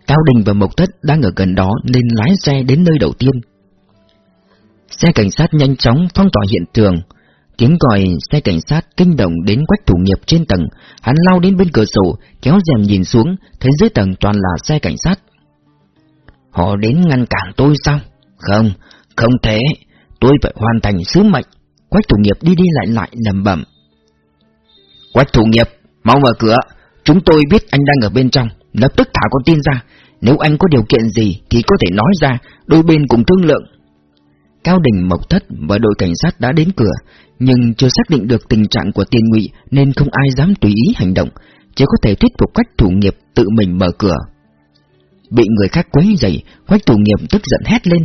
Cao Đình và Mộc Thất đang ở gần đó nên lái xe đến nơi đầu tiên. Xe cảnh sát nhanh chóng phong tỏa hiện trường, Tiếng còi xe cảnh sát kinh động đến quách thủ nghiệp trên tầng, hắn lao đến bên cửa sổ, kéo rèm nhìn xuống, thấy dưới tầng toàn là xe cảnh sát. Họ đến ngăn cản tôi sao? Không, không thể, tôi phải hoàn thành sứ mệnh. Quách thủ nghiệp đi đi lại lại lầm bẩm. Quách thủ nghiệp, mau mở cửa, chúng tôi biết anh đang ở bên trong, lập tức thả con tin ra. Nếu anh có điều kiện gì thì có thể nói ra, đôi bên cùng thương lượng. Cao Đình Mộc Thất và đội cảnh sát đã đến cửa, nhưng chưa xác định được tình trạng của tiền ngụy nên không ai dám tùy ý hành động, chỉ có thể thuyết phục quách thủ nghiệp tự mình mở cửa. Bị người khác quấy rầy, quách thủ nghiệp tức giận hét lên.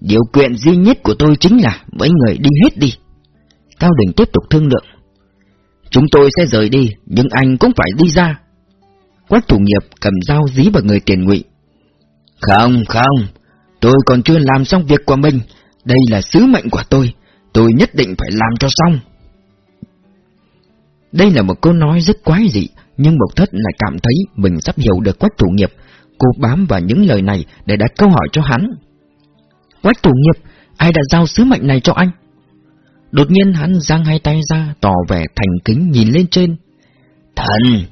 Điều kiện duy nhất của tôi chính là mấy người đi hết đi. Cao Đình tiếp tục thương lượng. Chúng tôi sẽ rời đi, nhưng anh cũng phải đi ra. Quách thủ nghiệp cầm dao dí vào người tiền ngụy. Không, không, tôi còn chưa làm xong việc của mình, đây là sứ mệnh của tôi, tôi nhất định phải làm cho xong. Đây là một câu nói rất quái dị, nhưng Mộc Thất lại cảm thấy mình sắp hiểu được quách thủ nghiệp. Cô bám vào những lời này để đặt câu hỏi cho hắn. Quách thủ nghiệp, ai đã giao sứ mệnh này cho anh? Đột nhiên hắn giang hai tay ra, tỏ vẻ thành kính nhìn lên trên. Thần,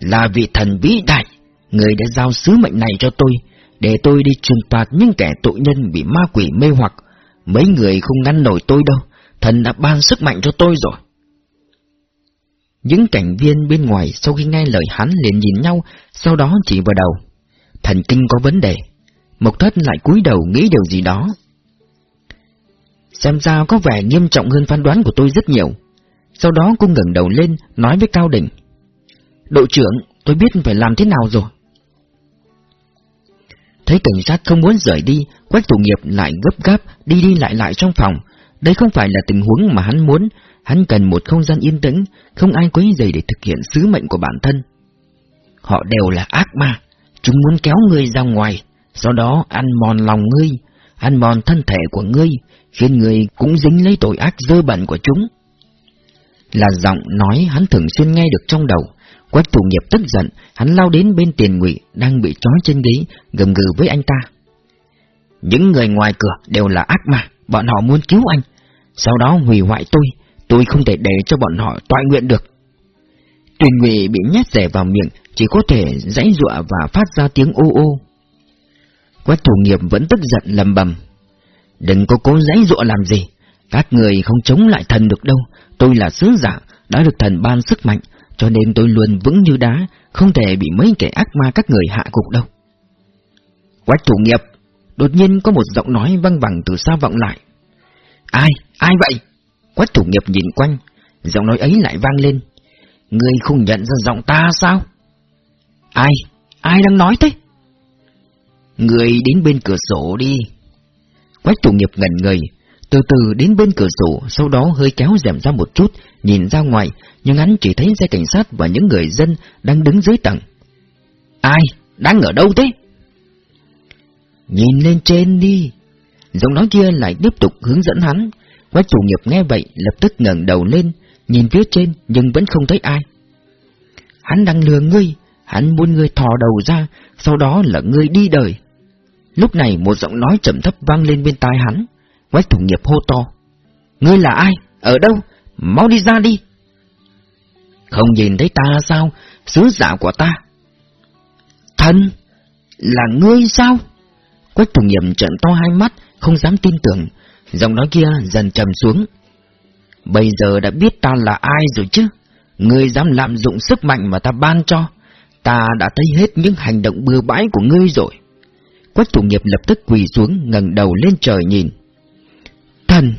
là vị thần vĩ đại, người đã giao sứ mệnh này cho tôi, để tôi đi trừng phạt những kẻ tội nhân bị ma quỷ mê hoặc, Mấy người không ngăn nổi tôi đâu, thần đã ban sức mạnh cho tôi rồi. Những cảnh viên bên ngoài sau khi nghe lời hắn liền nhìn nhau, sau đó chỉ vào đầu. Thần kinh có vấn đề. Mộc thất lại cúi đầu nghĩ điều gì đó. Xem ra có vẻ nghiêm trọng hơn phán đoán của tôi rất nhiều. Sau đó cô ngẩng đầu lên, nói với Cao Đình. Đội trưởng, tôi biết phải làm thế nào rồi. Thấy cảnh sát không muốn rời đi, Quách thủ nghiệp lại gấp gáp đi đi lại lại trong phòng. Đây không phải là tình huống mà hắn muốn, hắn cần một không gian yên tĩnh, không ai quấy rầy để thực hiện sứ mệnh của bản thân. Họ đều là ác ma, chúng muốn kéo người ra ngoài, sau đó ăn mòn lòng ngươi, ăn mòn thân thể của ngươi, khiến ngươi cũng dính lấy tội ác dơ bẩn của chúng. Là giọng nói hắn thường xuyên nghe được trong đầu, Quách thủ nghiệp tức giận, hắn lao đến bên tiền ngụy đang bị trói trên ghế, gầm gừ với anh ta. Những người ngoài cửa đều là ác mà, bọn họ muốn cứu anh. Sau đó hủy hoại tôi, tôi không thể để cho bọn họ toại nguyện được. Tuyền ngụy bị nhét rẻ vào miệng, chỉ có thể dãy dụa và phát ra tiếng ô ô. Quách thủ nghiệp vẫn tức giận lầm bầm. Đừng có cố dãy dụa làm gì, các người không chống lại thần được đâu, tôi là sứ giả, đã được thần ban sức mạnh, cho nên tôi luôn vững như đá, không thể bị mấy kẻ ác ma các người hạ cục đâu. Quách thủ nghiệp, đột nhiên có một giọng nói văng vẳng từ xa vọng lại. Ai, ai vậy? Quách thủ nghiệp nhìn quanh, giọng nói ấy lại vang lên. Ngươi không nhận ra giọng ta sao? Ai, ai đang nói thế? Người đến bên cửa sổ đi. Quách thủ nghiệp ngẩn người, từ từ đến bên cửa sổ, sau đó hơi kéo rèm ra một chút, nhìn ra ngoài, nhưng hắn chỉ thấy xe cảnh sát và những người dân đang đứng dưới tầng. Ai? Đang ở đâu thế? Nhìn lên trên đi. Giọng nói kia lại tiếp tục hướng dẫn hắn. Quách chủ nghiệp nghe vậy lập tức ngẩng đầu lên, nhìn phía trên nhưng vẫn không thấy ai. Hắn đang lừa ngươi, hắn muốn ngươi thò đầu ra, sau đó là ngươi đi đời. Lúc này một giọng nói trầm thấp vang lên bên tai hắn. Quách thủ nghiệp hô to. Ngươi là ai? Ở đâu? Mau đi ra đi! Không nhìn thấy ta sao? Sứ giả của ta. thân, Là ngươi sao? Quách thủ nghiệp trợn to hai mắt, không dám tin tưởng. Giọng nói kia dần trầm xuống. Bây giờ đã biết ta là ai rồi chứ? Ngươi dám lạm dụng sức mạnh mà ta ban cho. Ta đã thấy hết những hành động bừa bãi của ngươi rồi. Quách thủ nghiệp lập tức quỳ xuống ngẩng đầu lên trời nhìn. Thần,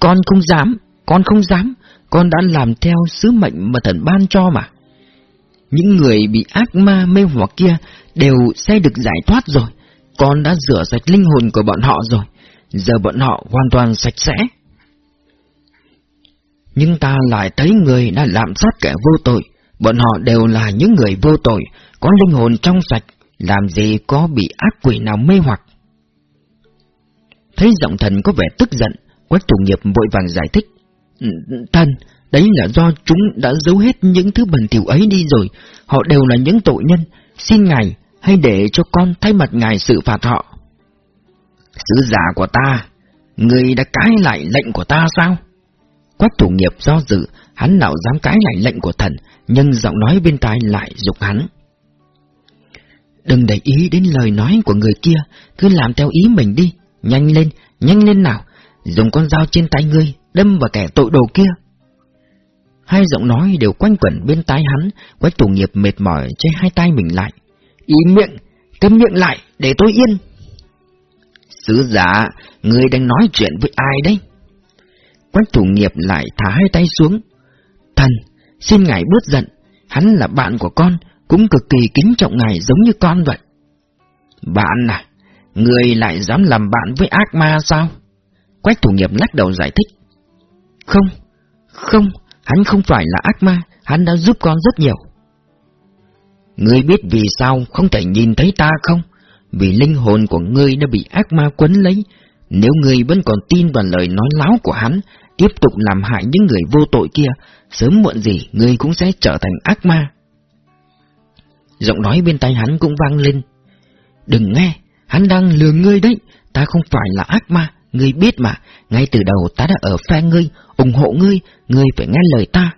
con không dám, con không dám, con đã làm theo sứ mệnh mà thần ban cho mà. Những người bị ác ma mê hoặc kia đều sẽ được giải thoát rồi. Con đã rửa sạch linh hồn của bọn họ rồi. Giờ bọn họ hoàn toàn sạch sẽ. Nhưng ta lại thấy người đã làm sát kẻ vô tội. Bọn họ đều là những người vô tội, có linh hồn trong sạch, làm gì có bị ác quỷ nào mê hoặc. Thấy giọng thần có vẻ tức giận, quách chủ nghiệp vội vàng giải thích. Ừ, thần, đấy là do chúng đã giấu hết những thứ bẩn thỉu ấy đi rồi, họ đều là những tội nhân, xin ngài hay để cho con thay mặt ngài xử phạt họ. Sứ giả của ta, người đã cãi lại lệnh của ta sao? Quách thủ nghiệp do dự, hắn nào dám cãi lại lệnh của thần, nhưng giọng nói bên tai lại dục hắn. Đừng để ý đến lời nói của người kia, cứ làm theo ý mình đi, nhanh lên, nhanh lên nào, dùng con dao trên tay ngươi, đâm vào kẻ tội đồ kia. Hai giọng nói đều quanh quẩn bên tai hắn, quách thủ nghiệp mệt mỏi che hai tay mình lại. Im miệng, câm miệng lại, để tôi yên. Sứ giả, ngươi đang nói chuyện với ai đấy? Quách thủ nghiệp lại thả hai tay xuống. Thần, xin ngài bớt giận, hắn là bạn của con, cũng cực kỳ kính trọng ngài giống như con vậy. Bạn à, người lại dám làm bạn với ác ma sao? Quách thủ nghiệp lắc đầu giải thích. Không, không, hắn không phải là ác ma, hắn đã giúp con rất nhiều. Ngươi biết vì sao không thể nhìn thấy ta không? Vì linh hồn của ngươi đã bị ác ma quấn lấy. Nếu ngươi vẫn còn tin vào lời nói láo của hắn, tiếp tục làm hại những người vô tội kia, sớm muộn gì ngươi cũng sẽ trở thành ác ma. Giọng nói bên tay hắn cũng vang lên. Đừng nghe, hắn đang lừa ngươi đấy, ta không phải là ác ma, ngươi biết mà, ngay từ đầu ta đã ở phe ngươi, ủng hộ ngươi, ngươi phải nghe lời ta.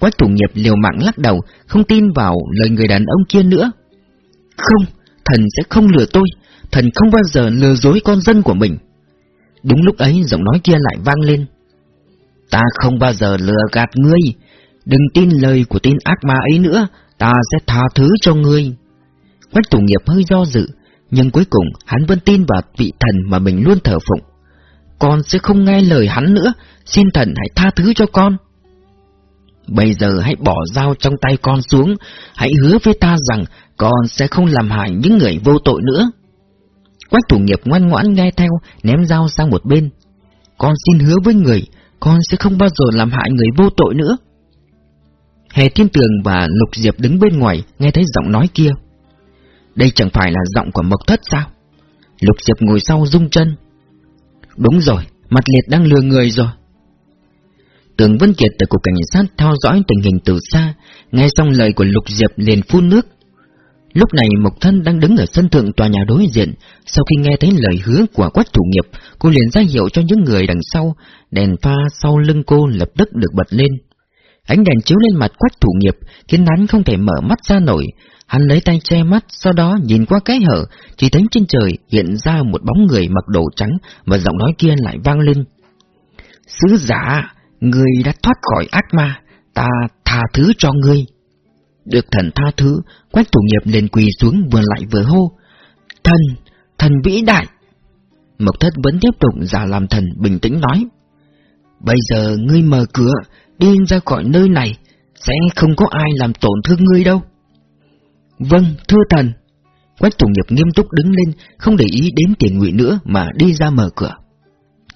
Quách thủ nghiệp liều mạng lắc đầu, không tin vào lời người đàn ông kia nữa. Không, thần sẽ không lừa tôi, thần không bao giờ lừa dối con dân của mình. Đúng lúc ấy giọng nói kia lại vang lên. Ta không bao giờ lừa gạt ngươi, đừng tin lời của tên ác ma ấy nữa, ta sẽ tha thứ cho ngươi. Quách thủ nghiệp hơi do dự, nhưng cuối cùng hắn vẫn tin vào vị thần mà mình luôn thờ phụng. Con sẽ không nghe lời hắn nữa, xin thần hãy tha thứ cho con. Bây giờ hãy bỏ dao trong tay con xuống, hãy hứa với ta rằng con sẽ không làm hại những người vô tội nữa. Quách thủ nghiệp ngoan ngoãn nghe theo, ném dao sang một bên. Con xin hứa với người, con sẽ không bao giờ làm hại người vô tội nữa. Hề Thiên Tường và Lục Diệp đứng bên ngoài nghe thấy giọng nói kia. Đây chẳng phải là giọng của Mộc Thất sao? Lục Diệp ngồi sau rung chân. Đúng rồi, mặt liệt đang lừa người rồi. tường Vân Kiệt từ cục cảnh sát theo dõi tình hình từ xa, nghe xong lời của Lục Diệp liền phun nước. Lúc này Mộc Thân đang đứng ở sân thượng tòa nhà đối diện, sau khi nghe thấy lời hứa của quách thủ nghiệp, cô liền ra hiệu cho những người đằng sau, đèn pha sau lưng cô lập tức được bật lên. Ánh đèn chiếu lên mặt quách thủ nghiệp, khiến hắn không thể mở mắt ra nổi. Hắn lấy tay che mắt, sau đó nhìn qua cái hở, chỉ thấy trên trời hiện ra một bóng người mặc đồ trắng, và giọng nói kia lại vang lên. Sứ giả, người đã thoát khỏi ác ma, ta tha thứ cho ngươi. Được thần tha thứ, quách thủ nghiệp liền quỳ xuống vừa lại vừa hô. Thần, thần vĩ đại! Mộc thất vẫn tiếp tục giả làm thần bình tĩnh nói. Bây giờ ngươi mở cửa, đi ra khỏi nơi này, sẽ không có ai làm tổn thương ngươi đâu. Vâng, thưa thần. Quách thủ nghiệp nghiêm túc đứng lên, không để ý đến tiền ngụy nữa mà đi ra mở cửa.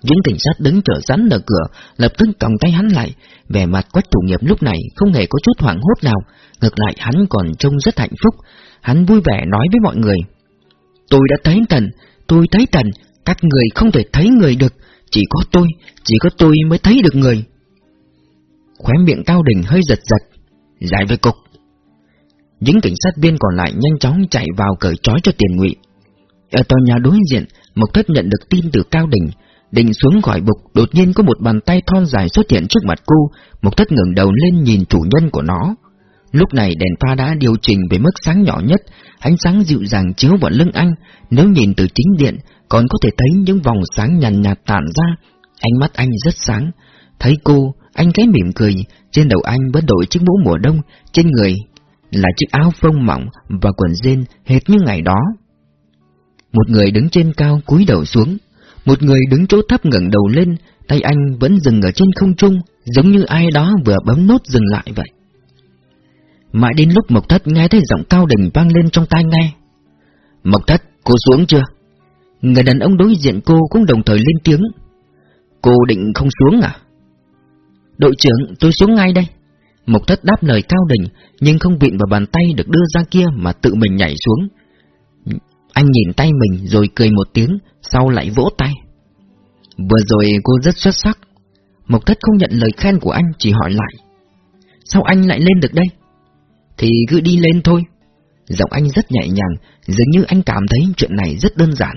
Những cảnh sát đứng chờ sẵn ở cửa, lập tức còng tay hắn lại, vẻ mặt quách thủ nghiệp lúc này không hề có chút hoảng hốt nào, ngược lại hắn còn trông rất hạnh phúc. Hắn vui vẻ nói với mọi người. Tôi đã thấy thần, tôi thấy thần, các người không thể thấy người được, chỉ có tôi, chỉ có tôi mới thấy được người. Khóe miệng cao đỉnh hơi giật giật, giải về cục. Những cảnh sát viên còn lại nhanh chóng chạy vào cởi trói cho tiền ngụy. Ở tòa nhà đối diện, Mộc Thất nhận được tin từ Cao Đình, Định xuống khỏi bục, đột nhiên có một bàn tay thon dài xuất hiện trước mặt cô, Mộc Thất ngẩng đầu lên nhìn chủ nhân của nó. Lúc này đèn pha đã điều chỉnh về mức sáng nhỏ nhất, ánh sáng dịu dàng chiếu vào lưng anh, nếu nhìn từ chính điện, còn có thể thấy những vòng sáng nhàn nhạt tản ra, ánh mắt anh rất sáng. Thấy cô, anh cái mỉm cười, trên đầu anh vẫn đội chiếc mũ mùa đông, trên người là chiếc áo phông mỏng và quần jean hệt như ngày đó. Một người đứng trên cao cúi đầu xuống, một người đứng chỗ thấp ngẩng đầu lên, tay anh vẫn dừng ở trên không trung, giống như ai đó vừa bấm nốt dừng lại vậy. Mãi đến lúc Mộc Thất nghe thấy giọng cao đỉnh vang lên trong tai nghe. Mộc Thất, cô xuống chưa? Người đàn ông đối diện cô cũng đồng thời lên tiếng. Cô định không xuống à? Đội trưởng, tôi xuống ngay đây. Mộc Thất đáp lời cao đỉnh, nhưng không vịn vào bàn tay được đưa ra kia mà tự mình nhảy xuống. Anh nhìn tay mình rồi cười một tiếng, sau lại vỗ tay. Vừa rồi cô rất xuất sắc. Mộc thất không nhận lời khen của anh, chỉ hỏi lại. Sao anh lại lên được đây? Thì cứ đi lên thôi. Giọng anh rất nhẹ nhàng, dường như anh cảm thấy chuyện này rất đơn giản.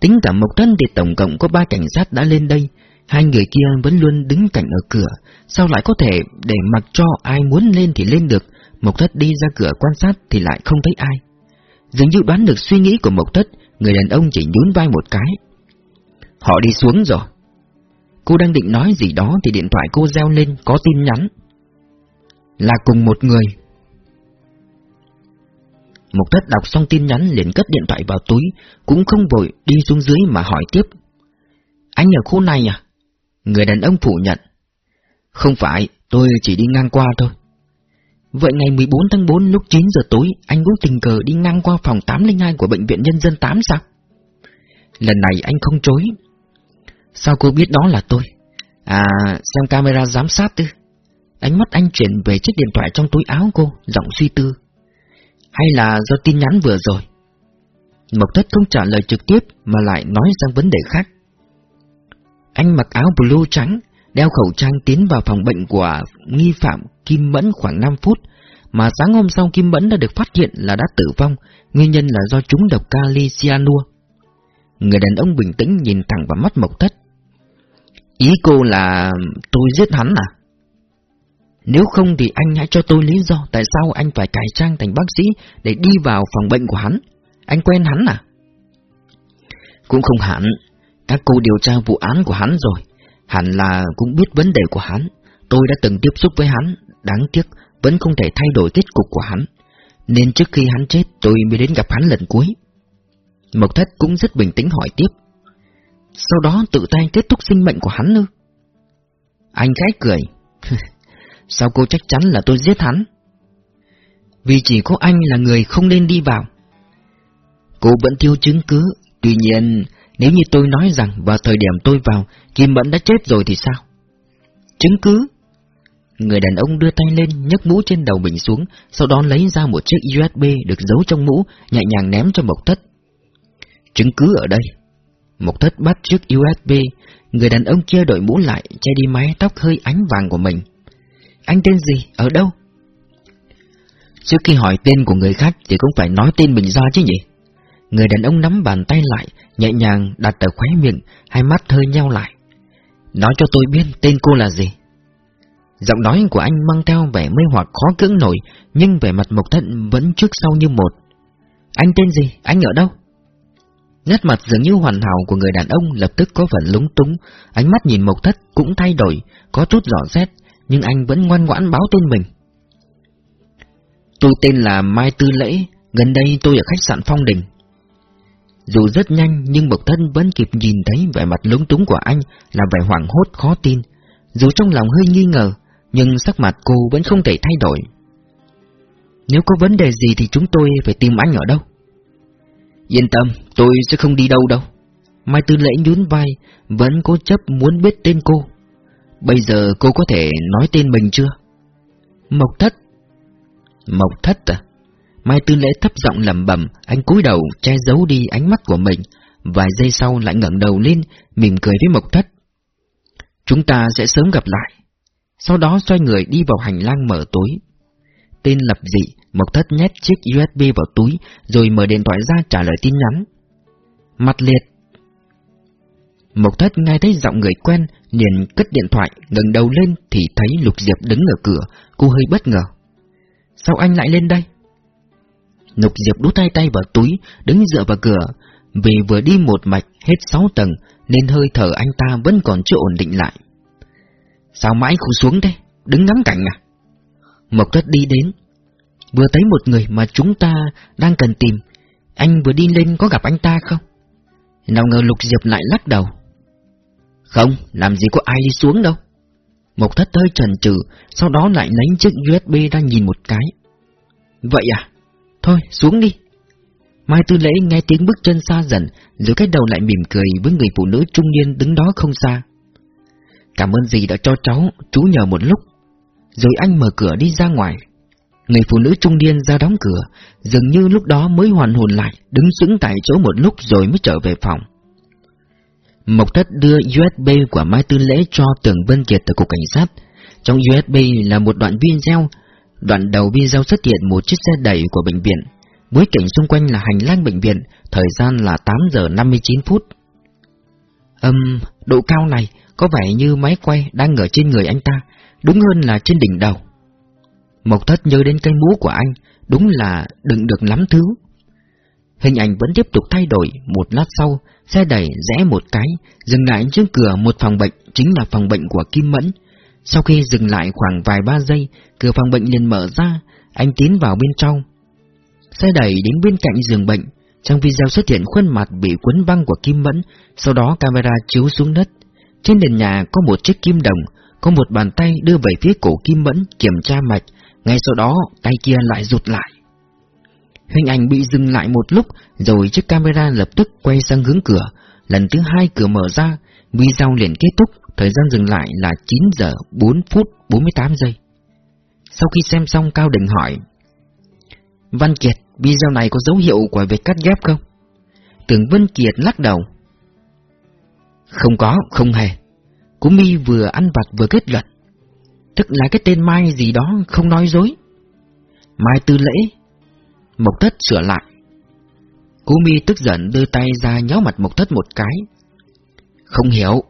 Tính cả Mộc Thân thì tổng cộng có ba cảnh sát đã lên đây, hai người kia vẫn luôn đứng cạnh ở cửa, sao lại có thể để mặc cho ai muốn lên thì lên được, Mộc Thất đi ra cửa quan sát thì lại không thấy ai. Dường như đoán được suy nghĩ của Mộc Thất, người đàn ông chỉ nhún vai một cái. Họ đi xuống rồi. Cô đang định nói gì đó thì điện thoại cô reo lên có tin nhắn. Là cùng một người. Mục Thất đọc xong tin nhắn liền cất điện thoại vào túi, cũng không vội đi xuống dưới mà hỏi tiếp. Anh ở khu này à? Người đàn ông phủ nhận. Không phải, tôi chỉ đi ngang qua thôi. Vậy ngày 14 tháng 4 lúc 9 giờ tối, anh cũng tình cờ đi ngang qua phòng 802 của Bệnh viện Nhân dân 8 sao? Lần này anh không chối. Sao cô biết đó là tôi? À, xem camera giám sát tư. Ánh mắt anh chuyển về chiếc điện thoại trong túi áo cô, giọng suy tư. Hay là do tin nhắn vừa rồi? Mộc thất không trả lời trực tiếp mà lại nói sang vấn đề khác. Anh mặc áo blue trắng, đeo khẩu trang tiến vào phòng bệnh của nghi phạm Kim Mẫn khoảng 5 phút, mà sáng hôm sau Kim Mẫn đã được phát hiện là đã tử vong, nguyên nhân là do trúng độc kali cyanua. Người đàn ông bình tĩnh nhìn thẳng vào mắt Mộc Thất. Ý cô là tôi giết hắn à? Nếu không thì anh hãy cho tôi lý do tại sao anh phải cải trang thành bác sĩ để đi vào phòng bệnh của hắn. Anh quen hắn à? Cũng không hẳn, các cô điều tra vụ án của hắn rồi, hẳn là cũng biết vấn đề của hắn. Tôi đã từng tiếp xúc với hắn, đáng tiếc vẫn không thể thay đổi kết cục của hắn. Nên trước khi hắn chết tôi mới đến gặp hắn lần cuối. Mộc thất cũng rất bình tĩnh hỏi tiếp. Sau đó tự tay kết thúc sinh mệnh của hắn ư? Anh khẽ cười. Sao cô chắc chắn là tôi giết hắn? Vì chỉ có anh là người không nên đi vào. Cô vẫn thiếu chứng cứ, tuy nhiên nếu như tôi nói rằng vào thời điểm tôi vào, Kim Mẫn đã chết rồi thì sao? Chứng cứ? Người đàn ông đưa tay lên nhấc mũ trên đầu mình xuống, sau đó lấy ra một chiếc USB được giấu trong mũ, nhẹ nhàng ném cho Mộc Thất. Chứng cứ ở đây. Mộc Thất bắt chiếc USB, người đàn ông kia đội mũ lại, che đi mái tóc hơi ánh vàng của mình. Anh tên gì? Ở đâu? Trước khi hỏi tên của người khác thì cũng phải nói tên mình ra chứ nhỉ? Người đàn ông nắm bàn tay lại, nhẹ nhàng đặt ở khóe miệng, hai mắt hơi nheo lại. Nói cho tôi biết tên cô là gì? Giọng nói của anh mang theo vẻ mê hoặc khó cưỡng nổi, nhưng vẻ mặt Mộc Thận vẫn trước sau như một. Anh tên gì? Anh ở đâu? Nét mặt dường như hoàn hảo của người đàn ông lập tức có phần lúng túng, ánh mắt nhìn Mộc Thất cũng thay đổi, có chút rõ rét, nhưng anh vẫn ngoan ngoãn báo tên mình. Tôi tên là Mai Tư Lễ, gần đây tôi ở khách sạn Phong Đình. Dù rất nhanh nhưng bậc Thân vẫn kịp nhìn thấy vẻ mặt lúng túng của anh là vẻ hoảng hốt khó tin. Dù trong lòng hơi nghi ngờ, nhưng sắc mặt cô vẫn không thể thay đổi. Nếu có vấn đề gì thì chúng tôi phải tìm anh ở đâu? Yên tâm, tôi sẽ không đi đâu đâu. Mai Tư Lễ nhún vai, vẫn cố chấp muốn biết tên cô. Bây giờ cô có thể nói tên mình chưa? Mộc Thất. Mộc Thất à? Mai Tư Lễ thấp giọng lẩm bẩm, anh cúi đầu che giấu đi ánh mắt của mình, vài giây sau lại ngẩng đầu lên, mỉm cười với Mộc Thất. Chúng ta sẽ sớm gặp lại. Sau đó xoay người đi vào hành lang mở tối. Tên lập dị, Mộc Thất nhét chiếc USB vào túi, rồi mở điện thoại ra trả lời tin nhắn. Mặt liệt. Mộc Thất nghe thấy giọng người quen, liền cất điện thoại, ngẩng đầu lên thì thấy Lục Diệp đứng ở cửa, cô hơi bất ngờ. Sao anh lại lên đây? Lục Diệp đút tay tay vào túi, đứng dựa vào cửa, vì vừa đi một mạch hết sáu tầng, nên hơi thở anh ta vẫn còn chưa ổn định lại. Sao mãi không xuống thế? Đứng ngắm cảnh à? Mộc Thất đi đến, vừa thấy một người mà chúng ta đang cần tìm. Anh vừa đi lên có gặp anh ta không? Nào ngờ Lục Diệp lại lắc đầu. Không, làm gì có ai đi xuống đâu. Mộc Thất hơi trần trừ, sau đó lại lấy chiếc USB ra nhìn một cái. Vậy à? Thôi, xuống đi. Mai Tư Lễ nghe tiếng bước chân xa dần, rồi cái đầu lại mỉm cười với người phụ nữ trung niên đứng đó không xa. Cảm ơn dì đã cho cháu, chú nhờ một lúc. Rồi anh mở cửa đi ra ngoài. Người phụ nữ trung niên ra đóng cửa, dường như lúc đó mới hoàn hồn lại, đứng sững tại chỗ một lúc rồi mới trở về phòng. Mộc Thất đưa USB của Mai Tư Lễ cho Tưởng Vân Kiệt từ cục cảnh sát. Trong USB là một đoạn video, đoạn đầu video xuất hiện một chiếc xe đẩy của bệnh viện. Bối cảnh xung quanh là hành lang bệnh viện, thời gian là 8 giờ 59 phút. Âm, uhm, độ cao này có vẻ như máy quay đang ở trên người anh ta, đúng hơn là trên đỉnh đầu. Mộc thất nhớ đến cây mũ của anh, đúng là đừng được lắm thứ. Hình ảnh vẫn tiếp tục thay đổi, một lát sau, xe đẩy rẽ một cái, dừng lại trước cửa một phòng bệnh, chính là phòng bệnh của Kim Mẫn. Sau khi dừng lại khoảng vài ba giây, cửa phòng bệnh liền mở ra, anh tiến vào bên trong. Xe đẩy đến bên cạnh giường bệnh, trong video xuất hiện khuôn mặt bị quấn băng của Kim Mẫn, sau đó camera chiếu xuống đất. Trên nền nhà có một chiếc kim đồng, có một bàn tay đưa về phía cổ Kim Mẫn kiểm tra mạch, ngay sau đó tay kia lại rụt lại. Hình ảnh bị dừng lại một lúc, rồi chiếc camera lập tức quay sang hướng cửa. Lần thứ hai cửa mở ra, video liền kết thúc, thời gian dừng lại là 9 giờ 4 phút 48 giây. Sau khi xem xong Cao Đình hỏi, Văn Kiệt, video này có dấu hiệu của việc cắt ghép không? Tưởng Vân Kiệt lắc đầu. Không có, không hề. Cú mi vừa ăn vặt vừa kết luận. Tức là cái tên Mai gì đó không nói dối. Mai Tư Lễ. Mộc Thất sửa lại. Cú mi tức giận đưa tay ra nhó mặt Mộc Thất một cái. Không hiểu.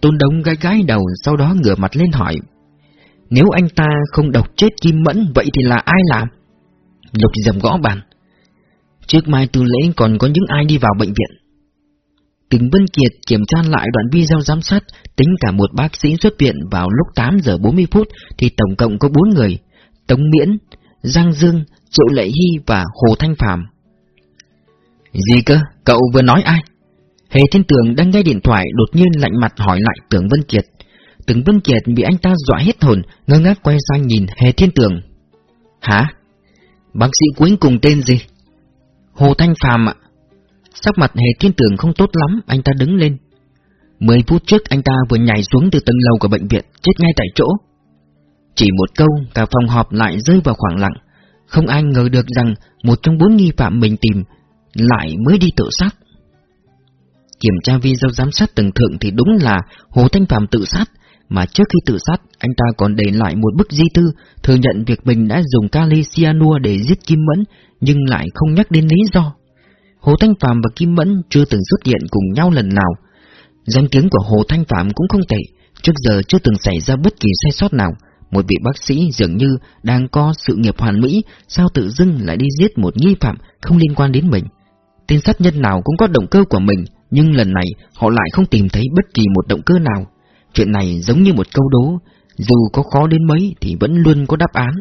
Tôn Đông gái gái đầu sau đó ngửa mặt lên hỏi. Nếu anh ta không độc chết Kim Mẫn vậy thì là ai làm? Lục dầm gõ bàn. Trước mai tư lễ còn có những ai đi vào bệnh viện. Tỉnh Vân Kiệt kiểm tra lại đoạn video giám sát, tính cả một bác sĩ xuất viện vào lúc 8 giờ 40 phút thì tổng cộng có 4 người. Tống Miễn, Giang Dương, Triệu Lệ Hy và Hồ Thanh Phạm. Gì cơ? Cậu vừa nói ai? Hề Thiên Tường đang nghe điện thoại đột nhiên lạnh mặt hỏi lại Tưởng Vân Kiệt. Tưởng Vân Kiệt bị anh ta dọa hết hồn, ngơ ngác quay sang nhìn Hề Thiên Tường. Hả? Bác sĩ cuối cùng tên gì? Hồ Thanh Phạm ạ. Sắc mặt Hề Thiên Tường không tốt lắm, anh ta đứng lên. Mười phút trước anh ta vừa nhảy xuống từ tầng lầu của bệnh viện, chết ngay tại chỗ. Chỉ một câu, cả phòng họp lại rơi vào khoảng lặng. Không ai ngờ được rằng một trong bốn nghi phạm mình tìm lại mới đi tự sát. Kiểm tra video giám sát tầng thượng thì đúng là Hồ Thanh Phạm tự sát, mà trước khi tự sát, anh ta còn để lại một bức di thư thừa nhận việc mình đã dùng kali cyanua để giết Kim Mẫn, nhưng lại không nhắc đến lý do. Hồ Thanh Phạm và Kim Mẫn chưa từng xuất hiện cùng nhau lần nào. Danh tiếng của Hồ Thanh Phạm cũng không tệ, trước giờ chưa từng xảy ra bất kỳ sai sót nào. Một vị bác sĩ dường như đang có sự nghiệp hoàn mỹ, sao tự dưng lại đi giết một nghi phạm không liên quan đến mình. Tên sát nhân nào cũng có động cơ của mình, nhưng lần này họ lại không tìm thấy bất kỳ một động cơ nào. Chuyện này giống như một câu đố, dù có khó đến mấy thì vẫn luôn có đáp án.